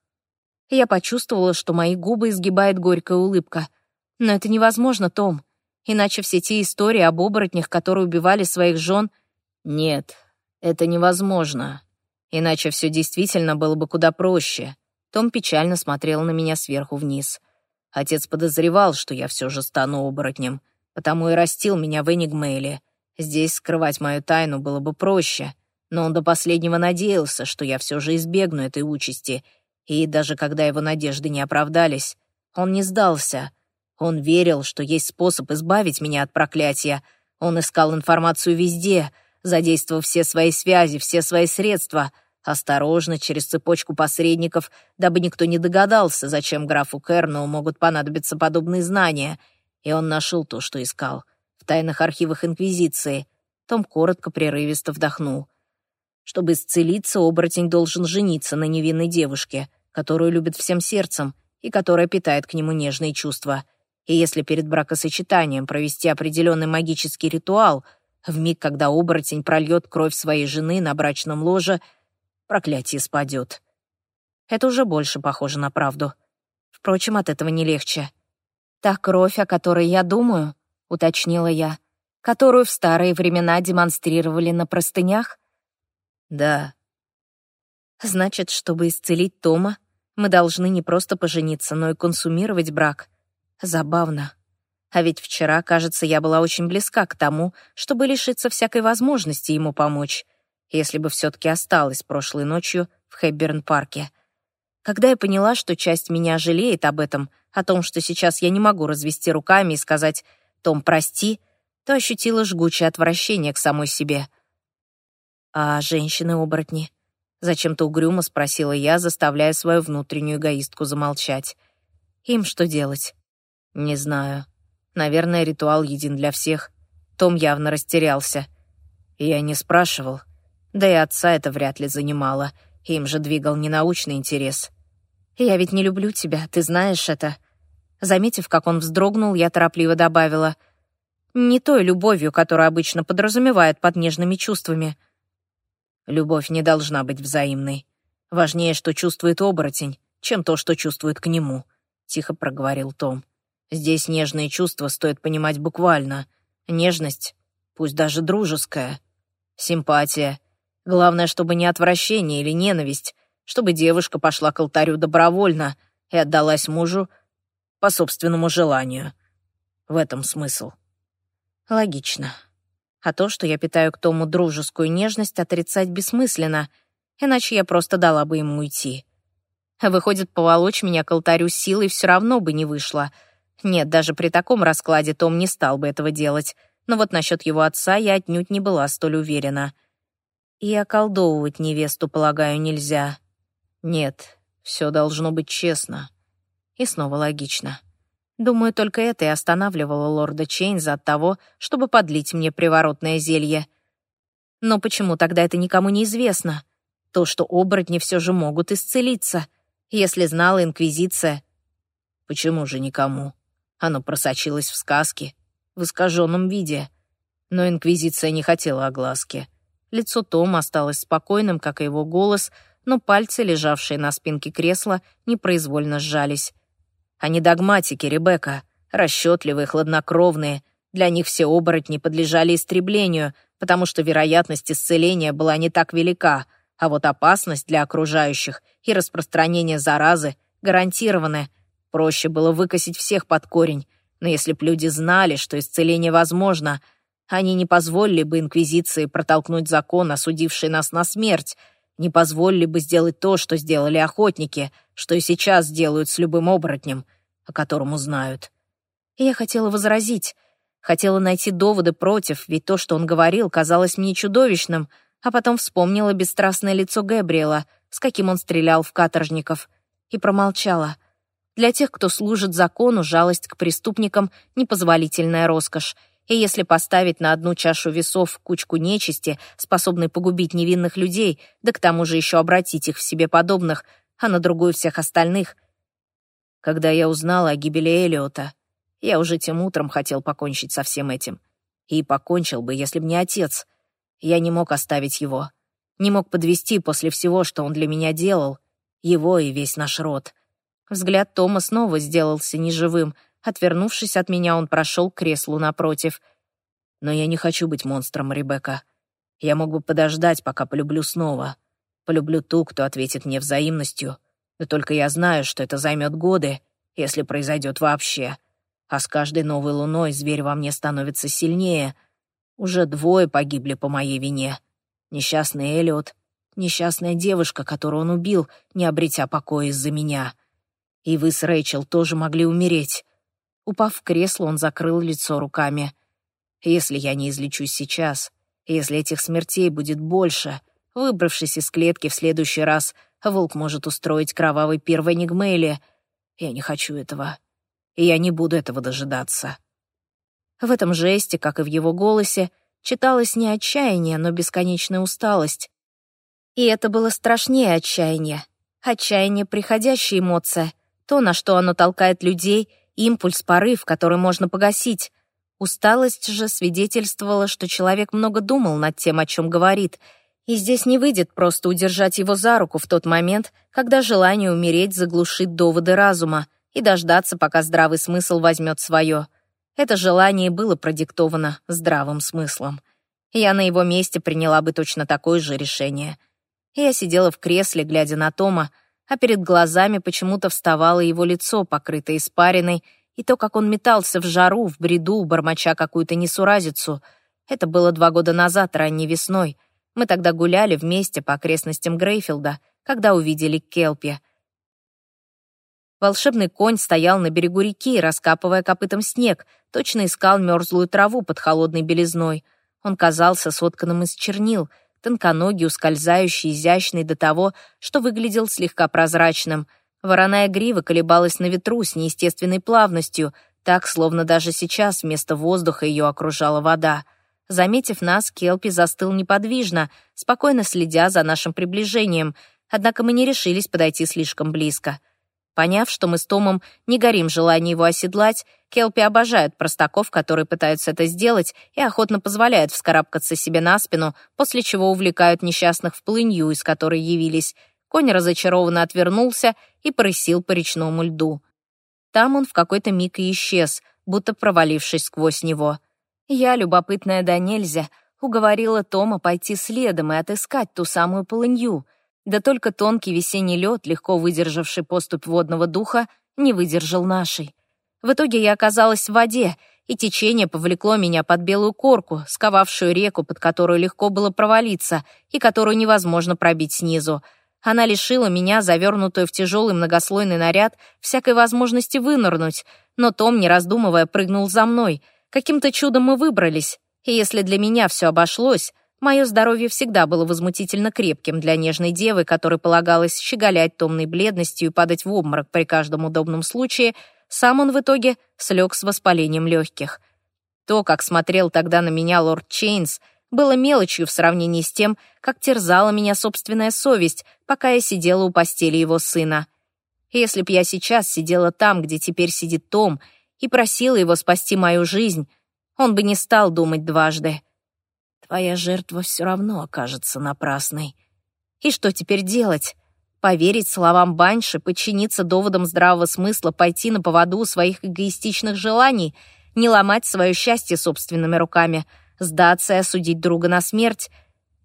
Я почувствовала, что мои губы изгибает горькая улыбка. «Но это невозможно, Том. Иначе все те истории об оборотнях, которые убивали своих жен...» «Нет, это невозможно. Иначе все действительно было бы куда проще. Том печально смотрел на меня сверху вниз. Отец подозревал, что я все же стану оборотнем, потому и растил меня в Энигмейле. Здесь скрывать мою тайну было бы проще, но он до последнего надеялся, что я все же избегну этой участи, и даже когда его надежды не оправдались, он не сдался. Он верил, что есть способ избавить меня от проклятия. Он искал информацию везде — задействовав все свои связи, все свои средства, осторожно, через цепочку посредников, дабы никто не догадался, зачем графу Керну могут понадобиться подобные знания. И он нашел то, что искал. В тайных архивах Инквизиции. Том коротко, прерывисто вдохнул. Чтобы исцелиться, оборотень должен жениться на невинной девушке, которую любит всем сердцем и которая питает к нему нежные чувства. И если перед бракосочетанием провести определенный магический ритуал — в миг, когда оборотень прольет кровь своей жены на брачном ложе, проклятие спадет. Это уже больше похоже на правду. Впрочем, от этого не легче. «Та кровь, о которой я думаю», — уточнила я, «которую в старые времена демонстрировали на простынях?» «Да». «Значит, чтобы исцелить Тома, мы должны не просто пожениться, но и консумировать брак. Забавно». А ведь вчера, кажется, я была очень близка к тому, чтобы лишиться всякой возможности ему помочь, если бы все-таки осталась прошлой ночью в Хэбберн-парке. Когда я поняла, что часть меня жалеет об этом, о том, что сейчас я не могу развести руками и сказать «Том, прости», то ощутила жгучее отвращение к самой себе. «А женщины-оборотни?» — зачем-то угрюмо спросила я, заставляя свою внутреннюю эгоистку замолчать. «Им что делать?» «Не знаю», Наверное, ритуал един для всех. Том явно растерялся. Я не спрашивал. Да и отца это вряд ли занимало. Им же двигал ненаучный интерес. «Я ведь не люблю тебя, ты знаешь это». Заметив, как он вздрогнул, я торопливо добавила. «Не той любовью, которую обычно подразумевает под нежными чувствами». Любовь не должна быть взаимной. Важнее, что чувствует оборотень, чем то, что чувствует к нему», — тихо проговорил Том. Здесь нежные чувства стоит понимать буквально. Нежность, пусть даже дружеская. Симпатия. Главное, чтобы не отвращение или ненависть, чтобы девушка пошла к алтарю добровольно и отдалась мужу по собственному желанию. В этом смысл. Логично. А то, что я питаю к Тому дружескую нежность, отрицать бессмысленно, иначе я просто дала бы ему уйти. Выходит, поволочь меня к алтарю силой все равно бы не вышло — нет, даже при таком раскладе Том не стал бы этого делать. Но вот насчет его отца я отнюдь не была столь уверена. И околдовывать невесту, полагаю, нельзя. Нет, все должно быть честно. И снова логично. Думаю, только это и останавливало лорда Чейнза от того, чтобы подлить мне приворотное зелье. Но почему тогда это никому не известно? То, что оборотни все же могут исцелиться. Если знала Инквизиция... Почему же никому? Оно просочилось в сказки, в искаженном виде. Но Инквизиция не хотела огласки. Лицо Тома осталось спокойным, как и его голос, но пальцы, лежавшие на спинке кресла, непроизвольно сжались. Они догматики, Ребекка, расчетливые, хладнокровные. Для них все оборотни подлежали истреблению, потому что вероятность исцеления была не так велика, а вот опасность для окружающих и распространение заразы гарантированы. Проще было выкосить всех под корень, но если б люди знали, что исцеление возможно, они не позволили бы Инквизиции протолкнуть закон, осудивший нас на смерть, не позволили бы сделать то, что сделали охотники, что и сейчас делают с любым оборотнем, о котором узнают. Я хотела возразить, хотела найти доводы против, ведь то, что он говорил, казалось мне чудовищным, а потом вспомнила бесстрастное лицо Гэбриэла, с каким он стрелял в каторжников, и промолчала. Для тех, кто служит закону, жалость к преступникам — непозволительная роскошь, и если поставить на одну чашу весов кучку нечисти, способной погубить невинных людей, да к тому же еще обратить их в себе подобных, а на другую всех остальных... Когда я узнала о гибели Элиота, я уже тем утром хотел покончить со всем этим. И покончил бы, если б не отец. Я не мог оставить его. Не мог подвести после всего, что он для меня делал. Его и весь наш род. Взгляд Тома снова сделался неживым — Отвернувшись от меня, он прошел к креслу напротив. «Но я не хочу быть монстром, Ребекка. Я мог бы подождать, пока полюблю снова. Полюблю ту, кто ответит мне взаимностью. Но только я знаю, что это займет годы, если произойдет вообще. А с каждой новой луной зверь во мне становится сильнее. Уже двое погибли по моей вине. Несчастный Эллиот, несчастная девушка, которую он убил, не обретя покоя из-за меня. И вы с Рэйчел тоже могли умереть. Упав в кресло, он закрыл лицо руками. «Если я не излечусь сейчас, если этих смертей будет больше, выбравшись из клетки в следующий раз, волк может устроить кровавый пир в Энигмейле. Я не хочу этого, и я не буду этого дожидаться». В этом жесте, как и в его голосе, читалось не отчаяние, но бесконечная усталость. И это было страшнее отчаяния. Отчаяние — приходящая эмоция, то, на что оно толкает людей — импульс, порыв, который можно погасить. Усталость же свидетельствовала, что человек много думал над тем, о чем говорит, и здесь не выйдет просто удержать его за руку в тот момент, когда желание умереть заглушит доводы разума и дождаться, пока здравый смысл возьмет свое. Это желание было продиктовано здравым смыслом. Я на его месте приняла бы точно такое же решение. Я сидела в кресле, глядя на Тома, а перед глазами почему-то вставало его лицо, покрытое испариной, и то, как он метался в жару, в бреду, бормоча какую-то несуразицу. Это было два года назад, ранней весной. Мы тогда гуляли вместе по окрестностям Грейфилда, когда увидели Келпи. Волшебный конь стоял на берегу реки, раскапывая копытом снег, точно искал мерзлую траву под холодной белизной. Он казался сотканным из чернил — тонконогий, ускользающий, изящный до того, что выглядел слегка прозрачным. Вороная грива колебалась на ветру с неестественной плавностью, так, словно даже сейчас вместо воздуха ее окружала вода. Заметив нас, Келпи застыл неподвижно, спокойно следя за нашим приближением, однако мы не решились подойти слишком близко. Поняв, что мы с Томом не горим желанием его оседлать, Келпи обожают простаков, которые пытаются это сделать, и охотно позволяют вскарабкаться себе на спину, после чего увлекают несчастных в плынью, из которой явились. Конь разочарованно отвернулся и порысил по речному льду. Там он в какой-то миг и исчез, будто провалившись сквозь него. Я, любопытная да нельзя, уговорила Тома пойти следом и отыскать ту самую полынью — да только тонкий весенний лед, легко выдержавший поступь водного духа, не выдержал нашей. В итоге я оказалась в воде, и течение повлекло меня под белую корку, сковавшую реку, под которую легко было провалиться и которую невозможно пробить снизу. Она лишила меня, завернутую в тяжелый многослойный наряд, всякой возможности вынырнуть, но Том, не раздумывая, прыгнул за мной. Каким-то чудом мы выбрались, и если для меня все обошлось, Мое здоровье всегда было возмутительно крепким для нежной девы, которой полагалось щеголять томной бледностью и падать в обморок при каждом удобном случае, сам он в итоге слег с воспалением легких. То, как смотрел тогда на меня лорд Чейнс, было мелочью в сравнении с тем, как терзала меня собственная совесть, пока я сидела у постели его сына. Если б я сейчас сидела там, где теперь сидит Том, и просила его спасти мою жизнь, он бы не стал думать дважды твоя жертва все равно окажется напрасной. И что теперь делать? Поверить словам Банши, подчиниться доводам здравого смысла, пойти на поводу своих эгоистичных желаний? не ломать свое счастье собственными руками, сдаться и осудить друга на смерть.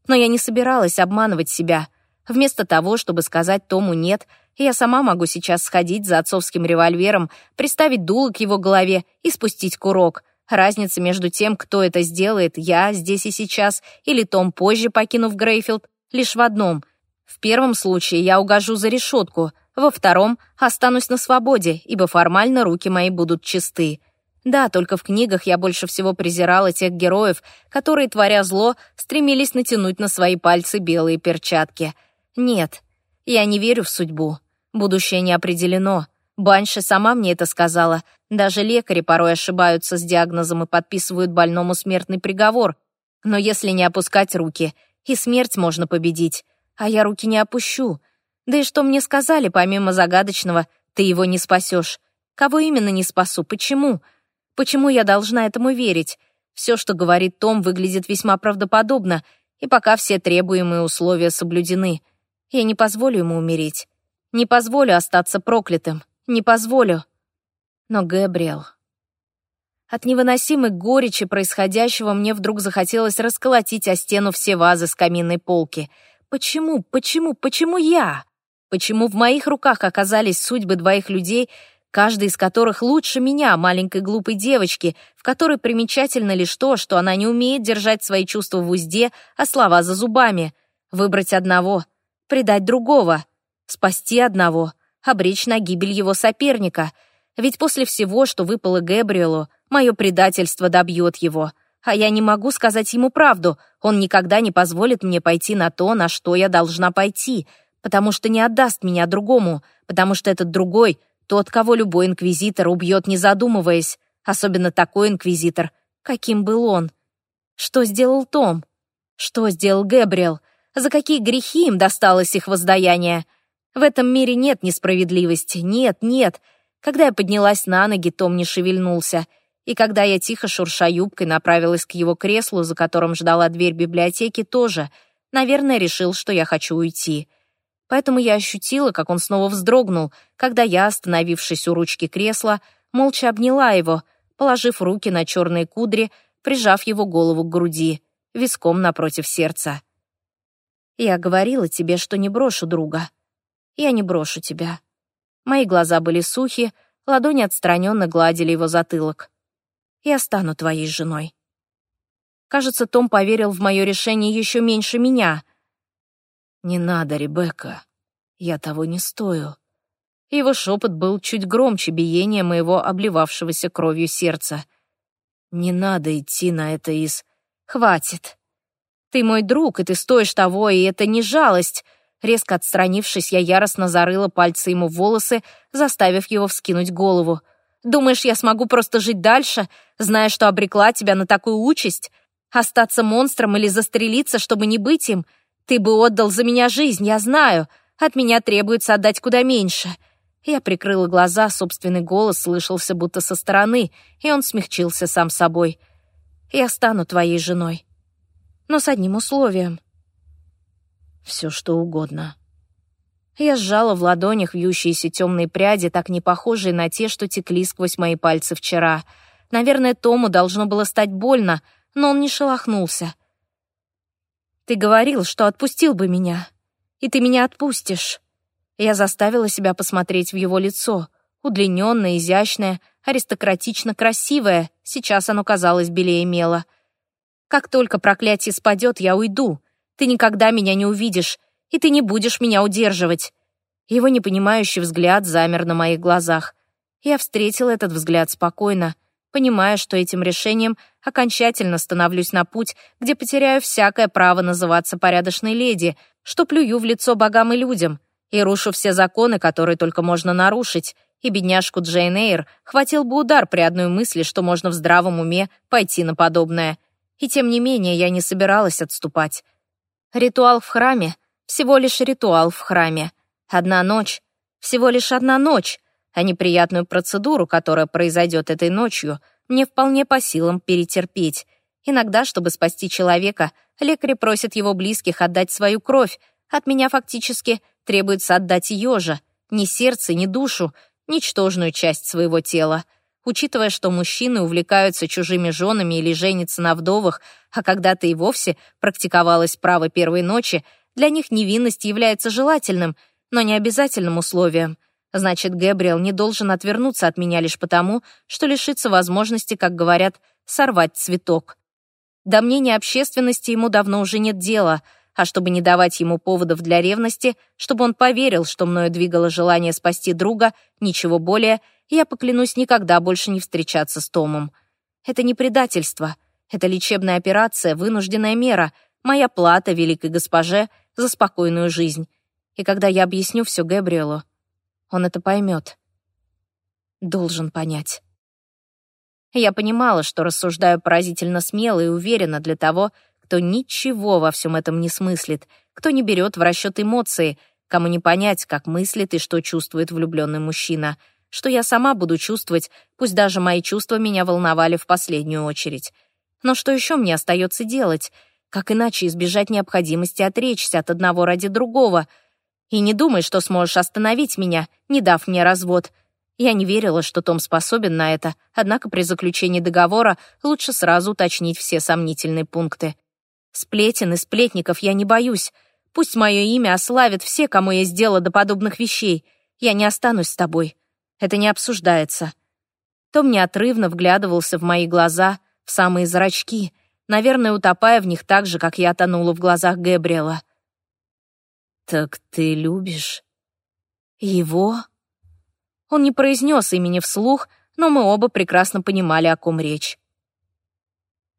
Но я не собиралась обманывать себя. Вместо того, чтобы сказать Тому «нет», я сама могу сейчас сходить за отцовским револьвером, приставить дуло к его голове и спустить курок. Разница между тем, кто это сделает, я здесь и сейчас, или Том позже, покинув Грейфилд, лишь в одном. В первом случае я угожу за решетку, во втором останусь на свободе, ибо формально руки мои будут чисты. Да, только в книгах я больше всего презирала тех героев, которые, творя зло, стремились натянуть на свои пальцы белые перчатки. Нет, я не верю в судьбу. Будущее не определено. Банши сама мне это сказала. Даже лекари порой ошибаются с диагнозом и подписывают больному смертный приговор. Но если не опускать руки, и смерть можно победить. А я руки не опущу. Да и что мне сказали, помимо загадочного, ты его не спасешь? Кого именно не спасу? Почему? Почему я должна этому верить? Все, что говорит Том, выглядит весьма правдоподобно, и пока все требуемые условия соблюдены. Я не позволю ему умереть. Не позволю остаться проклятым. Не позволю. Но Гэбриэл... От невыносимой горечи происходящего мне вдруг захотелось расколотить о стену все вазы с каминной полки. Почему, почему, почему я? Почему в моих руках оказались судьбы двоих людей, каждый из которых лучше меня, маленькой глупой девочки, в которой примечательно лишь то, что она не умеет держать свои чувства в узде, а слова за зубами. Выбрать одного, предать другого — Спасти одного, обречь на гибель его соперника. Ведь после всего, что выпало Гэбриэлу, мое предательство добьет его. А я не могу сказать ему правду. Он никогда не позволит мне пойти на то, на что я должна пойти, потому что не отдаст меня другому, потому что этот другой — тот, кого любой инквизитор убьет, не задумываясь, особенно такой инквизитор, каким был он. Что сделал Том? Что сделал Гэбриэл? За какие грехи им досталось их воздаяние? В этом мире нет несправедливости, нет, нет. Когда я поднялась на ноги, Том не шевельнулся. И когда я тихо шурша юбкой направилась к его креслу, за которым ждала дверь библиотеки, тоже, наверное, решил, что я хочу уйти. Поэтому я ощутила, как он снова вздрогнул, когда я, остановившись у ручки кресла, молча обняла его, положив руки на черные кудри, прижав его голову к груди, виском напротив сердца. «Я говорила тебе, что не брошу друга», я не брошу тебя». Мои глаза были сухи, ладони отстраненно гладили его затылок. «Я стану твоей женой». Кажется, Том поверил в мое решение еще меньше меня. «Не надо, Ребекка. Я того не стою». Его шепот был чуть громче биения моего обливавшегося кровью сердца. «Не надо идти на это из...» «Хватит. Ты мой друг, и ты стоишь того, и это не жалость. Резко отстранившись, я яростно зарыла пальцы ему в волосы, заставив его вскинуть голову. «Думаешь, я смогу просто жить дальше, зная, что обрекла тебя на такую участь? Остаться монстром или застрелиться, чтобы не быть им? Ты бы отдал за меня жизнь, я знаю. От меня требуется отдать куда меньше». Я прикрыла глаза, собственный голос слышался будто со стороны, и он смягчился сам собой. «Я стану твоей женой. Но с одним условием все что угодно. Я сжала в ладонях вьющиеся темные пряди, так не похожие на те, что текли сквозь мои пальцы вчера. Наверное, Тому должно было стать больно, но он не шелохнулся. «Ты говорил, что отпустил бы меня, и ты меня отпустишь». Я заставила себя посмотреть в его лицо. Удлиненное, изящное, аристократично красивое. Сейчас оно казалось белее мела. «Как только проклятие спадет, я уйду. Ты никогда меня не увидишь, и ты не будешь меня удерживать». Его непонимающий взгляд замер на моих глазах. Я встретил этот взгляд спокойно, понимая, что этим решением окончательно становлюсь на путь, где потеряю всякое право называться порядочной леди, что плюю в лицо богам и людям, и рушу все законы, которые только можно нарушить, и бедняжку Джейн Эйр хватил бы удар при одной мысли, что можно в здравом уме пойти на подобное. И тем не менее я не собиралась отступать. Ритуал в храме — всего лишь ритуал в храме. Одна ночь — всего лишь одна ночь, а неприятную процедуру, которая произойдет этой ночью, мне вполне по силам перетерпеть. Иногда, чтобы спасти человека, лекари просят его близких отдать свою кровь. От меня фактически требуется отдать ее же, ни сердце, ни душу, ничтожную часть своего тела. Учитывая, что мужчины увлекаются чужими женами или женятся на вдовах, а когда-то и вовсе практиковалось право первой ночи, для них невинность является желательным, но не обязательным условием. Значит, Гэбриэл не должен отвернуться от меня лишь потому, что лишится возможности, как говорят, сорвать цветок. До мнения общественности ему давно уже нет дела, а чтобы не давать ему поводов для ревности, чтобы он поверил, что мною двигало желание спасти друга, ничего более, я поклянусь никогда больше не встречаться с Томом. Это не предательство, это лечебная операция, вынужденная мера, моя плата великой госпоже за спокойную жизнь. И когда я объясню все Гэбриэлу, он это поймет. Должен понять. Я понимала, что рассуждаю поразительно смело и уверенно для того, кто ничего во всем этом не смыслит, кто не берет в расчет эмоции, кому не понять, как мыслит и что чувствует влюбленный мужчина, что я сама буду чувствовать, пусть даже мои чувства меня волновали в последнюю очередь. Но что еще мне остается делать? Как иначе избежать необходимости отречься от одного ради другого? И не думай, что сможешь остановить меня, не дав мне развод — я не верила, что Том способен на это, однако при заключении договора лучше сразу уточнить все сомнительные пункты. Сплетен и сплетников я не боюсь. Пусть мое имя ославят все, кому я сделала до подобных вещей. Я не останусь с тобой. Это не обсуждается. Том неотрывно вглядывался в мои глаза, в самые зрачки, наверное, утопая в них так же, как я тонула в глазах Гэбриэла. «Так ты любишь его?» Он не произнес имени вслух, но мы оба прекрасно понимали, о ком речь.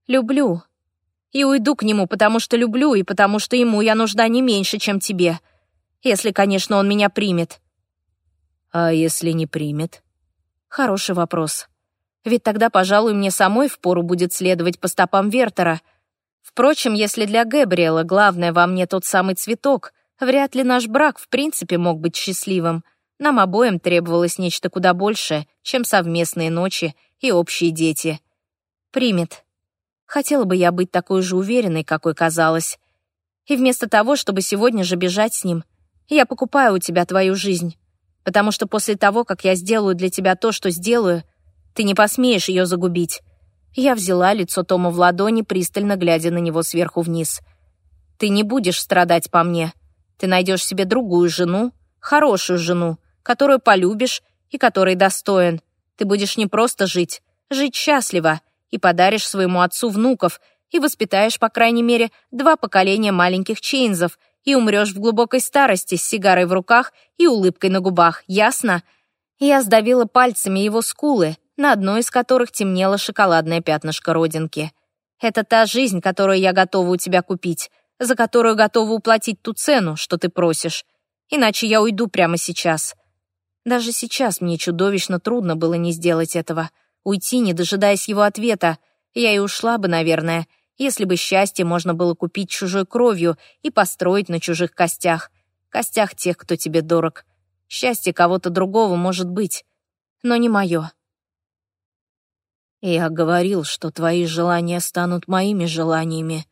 «Люблю. И уйду к нему, потому что люблю, и потому что ему я нужна не меньше, чем тебе. Если, конечно, он меня примет». «А если не примет?» «Хороший вопрос. Ведь тогда, пожалуй, мне самой впору будет следовать по стопам Вертера. Впрочем, если для Гэбриэла главное во мне тот самый цветок, вряд ли наш брак в принципе мог быть счастливым». Нам обоим требовалось нечто куда большее, чем совместные ночи и общие дети. Примет. Хотела бы я быть такой же уверенной, какой казалась. И вместо того, чтобы сегодня же бежать с ним, я покупаю у тебя твою жизнь. Потому что после того, как я сделаю для тебя то, что сделаю, ты не посмеешь ее загубить. Я взяла лицо Тома в ладони, пристально глядя на него сверху вниз. Ты не будешь страдать по мне. Ты найдешь себе другую жену, хорошую жену, которую полюбишь и который достоин. Ты будешь не просто жить, жить счастливо, и подаришь своему отцу внуков, и воспитаешь, по крайней мере, два поколения маленьких Чейнзов, и умрешь в глубокой старости с сигарой в руках и улыбкой на губах, ясно? Я сдавила пальцами его скулы, на одной из которых темнело шоколадное пятнышко родинки. Это та жизнь, которую я готова у тебя купить, за которую готова уплатить ту цену, что ты просишь. Иначе я уйду прямо сейчас. Даже сейчас мне чудовищно трудно было не сделать этого. Уйти, не дожидаясь его ответа. Я и ушла бы, наверное, если бы счастье можно было купить чужой кровью и построить на чужих костях. Костях тех, кто тебе дорог. Счастье кого-то другого может быть, но не мое. Я говорил, что твои желания станут моими желаниями.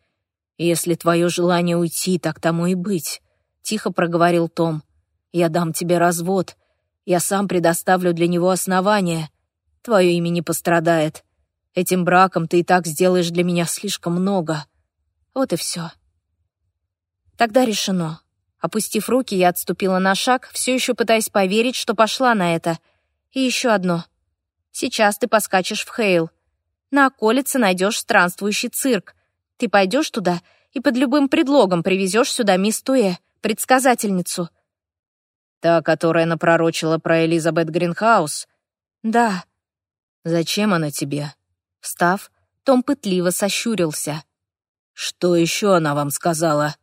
Если твое желание уйти, так тому и быть, — тихо проговорил Том. Я дам тебе развод, я сам предоставлю для него основания. Твое имя не пострадает. Этим браком ты и так сделаешь для меня слишком много. Вот и все. Тогда решено. Опустив руки, я отступила на шаг, все еще пытаясь поверить, что пошла на это. И еще одно. Сейчас ты поскачешь в Хейл. На околице найдешь странствующий цирк. Ты пойдешь туда и под любым предлогом привезешь сюда мисс Туэ, предсказательницу — Та, которая напророчила про Элизабет Гринхаус? Да. Зачем она тебе? Встав, Том пытливо сощурился. Что еще она вам сказала?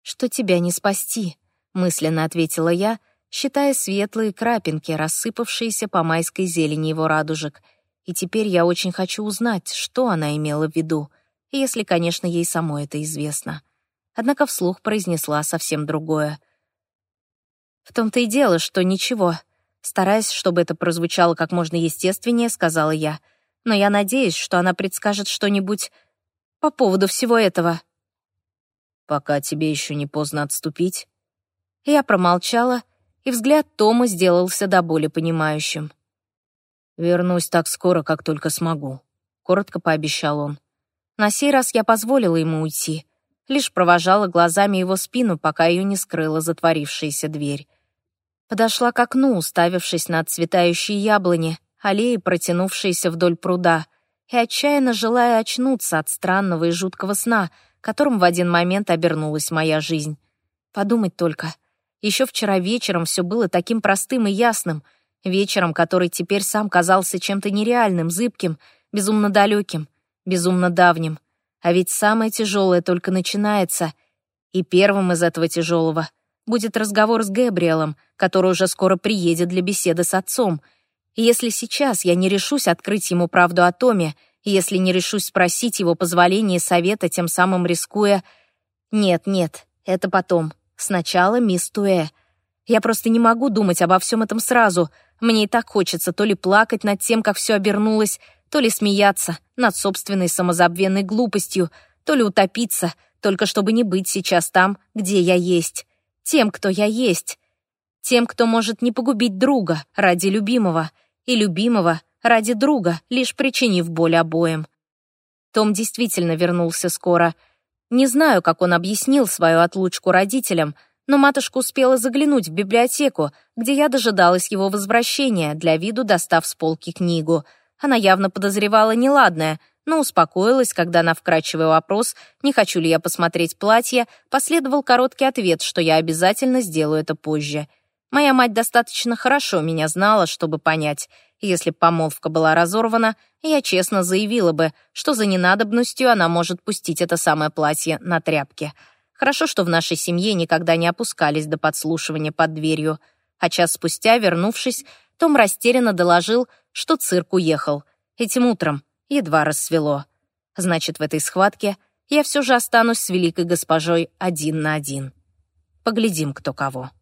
Что тебя не спасти, мысленно ответила я, считая светлые крапинки, рассыпавшиеся по майской зелени его радужек. И теперь я очень хочу узнать, что она имела в виду, если, конечно, ей самой это известно. Однако вслух произнесла совсем другое — в том-то и дело, что ничего. Стараясь, чтобы это прозвучало как можно естественнее, сказала я. Но я надеюсь, что она предскажет что-нибудь по поводу всего этого. Пока тебе еще не поздно отступить. Я промолчала, и взгляд Тома сделался до боли понимающим. «Вернусь так скоро, как только смогу», — коротко пообещал он. На сей раз я позволила ему уйти, лишь провожала глазами его спину, пока ее не скрыла затворившаяся дверь. Подошла к окну, уставившись на отцветающие яблони, аллеи, протянувшиеся вдоль пруда, и отчаянно желая очнуться от странного и жуткого сна, которым в один момент обернулась моя жизнь. Подумать только. Еще вчера вечером все было таким простым и ясным, вечером, который теперь сам казался чем-то нереальным, зыбким, безумно далеким, безумно давним. А ведь самое тяжелое только начинается, и первым из этого тяжелого будет разговор с Гэбриэлом, который уже скоро приедет для беседы с отцом. Если сейчас я не решусь открыть ему правду о Томе, если не решусь спросить его позволения и совета, тем самым рискуя... Нет, нет, это потом. Сначала мисс Туэ. Я просто не могу думать обо всем этом сразу. Мне и так хочется то ли плакать над тем, как все обернулось, то ли смеяться над собственной самозабвенной глупостью, то ли утопиться, только чтобы не быть сейчас там, где я есть тем, кто я есть, тем, кто может не погубить друга ради любимого и любимого ради друга, лишь причинив боль обоим. Том действительно вернулся скоро. Не знаю, как он объяснил свою отлучку родителям, но матушка успела заглянуть в библиотеку, где я дожидалась его возвращения, для виду достав с полки книгу. Она явно подозревала неладное — но успокоилась, когда на вкрадчивый вопрос, не хочу ли я посмотреть платье, последовал короткий ответ, что я обязательно сделаю это позже. Моя мать достаточно хорошо меня знала, чтобы понять, если б помолвка была разорвана, я честно заявила бы, что за ненадобностью она может пустить это самое платье на тряпке. Хорошо, что в нашей семье никогда не опускались до подслушивания под дверью. А час спустя, вернувшись, Том растерянно доложил, что цирк уехал. Этим утром, едва рассвело. Значит, в этой схватке я все же останусь с великой госпожой один на один. Поглядим, кто кого.